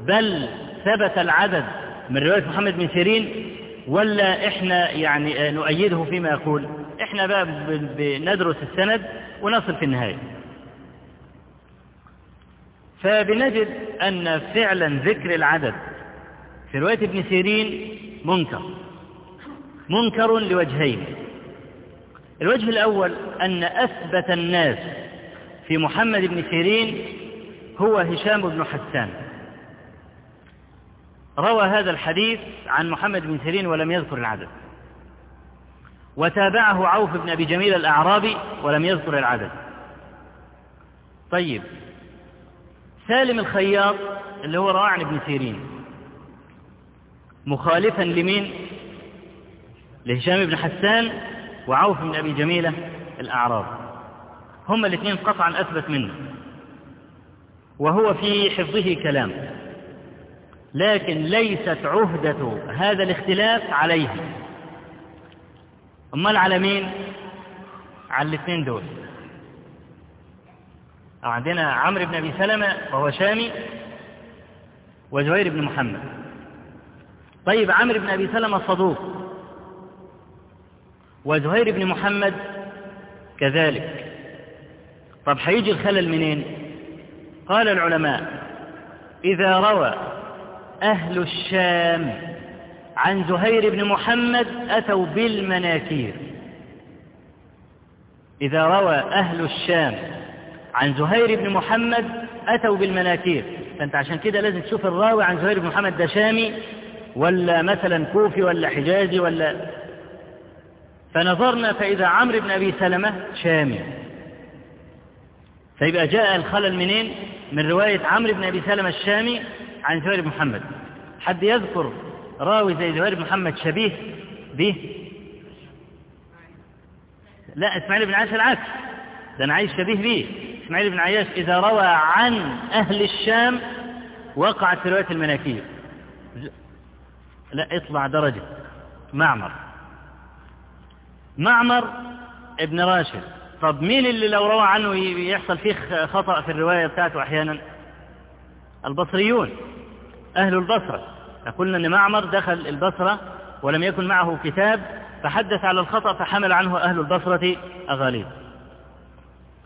بل ثبت العدد من رواية محمد بن سيرين ولا إحنا يعني نؤيده فيما يقول؟ إحنا بقى بندرس السند ونصل في النهاية. فبنجد أن فعلا ذكر العدد في رواية ابن سيرين منكر. منكر لوجهين. الوجه الأول أن أثبت الناس في محمد بن سيرين هو هشام بن حسان. روى هذا الحديث عن محمد بن سيرين ولم يذكر العدد. وتابعه عوف بن أبي جميل الأعرابي ولم يذكر العدد. طيب سالم الخياط اللي هو رواه عن ابن سيرين مخالفا لمين؟ لهشام بن حسان وعوف بن أبي جميلة الأعراب. هما الاثنين قطعا أثبت منه. وهو في حفظه كلام. لكن ليست عهدة هذا الاختلاف عليه أمال على مين على الاثنين دول. عندنا عمرو بن أبي سلمة وهو شامي وزهير بن محمد. طيب عمرو بن أبي سلمة صدوق. وزهير بن محمد كذلك. طب هيجي الخلل منين؟ قال العلماء إذا روى أهل الشام عن زهير بن محمد أتوا بالمناكير. إذا روى أهل الشام عن زهير بن محمد أتوا بالمناكير. فأنت عشان كده لازم تشوف الراوي عن زهير بن محمد ده شامي ولا مثلا كوفي ولا حجازي ولا فنظرنا فإذا عمرو بن أبي سلمة شامي فيبقى جاء الخلل منين؟ من رواية عمرو بن أبي سلمة الشامي عن زهير بن محمد. حد يذكر راوي زي زهير بن محمد شبيه به؟ لا إسماعيل بن عاش العكس. ده أنا عايز شبيه به. إسماعيل بن عياش إذا روى عن أهل الشام وقعت في رواية المناكير. لا اطلع درجة. معمر. معمر ابن راشد. طب مين اللي لو روى عنه يحصل فيه خطأ في الرواية بتاعته أحيانا؟ البصريون أهل البصرة. قلنا أن معمر دخل البصرة ولم يكن معه كتاب فحدث على الخطأ فحمل عنه أهل البصرة أغاليب.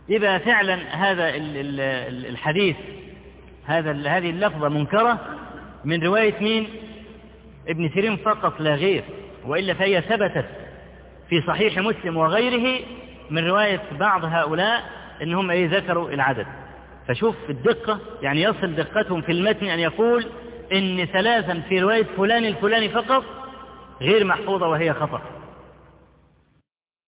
يبقى فعلا هذا الحديث هذا هذه اللفظة منكرة من رواية مين؟ ابن سيرين فقط لا غير وإلا فهي ثبتت. في صحيح مسلم وغيره من رواية بعض هؤلاء إنهم إيه ذكروا العدد. فشوف الدقة يعني يصل دقتهم في المتن أن يقول إن ثلاثا في رواية فلان الفلاني فقط غير محفوظة وهي خطأ.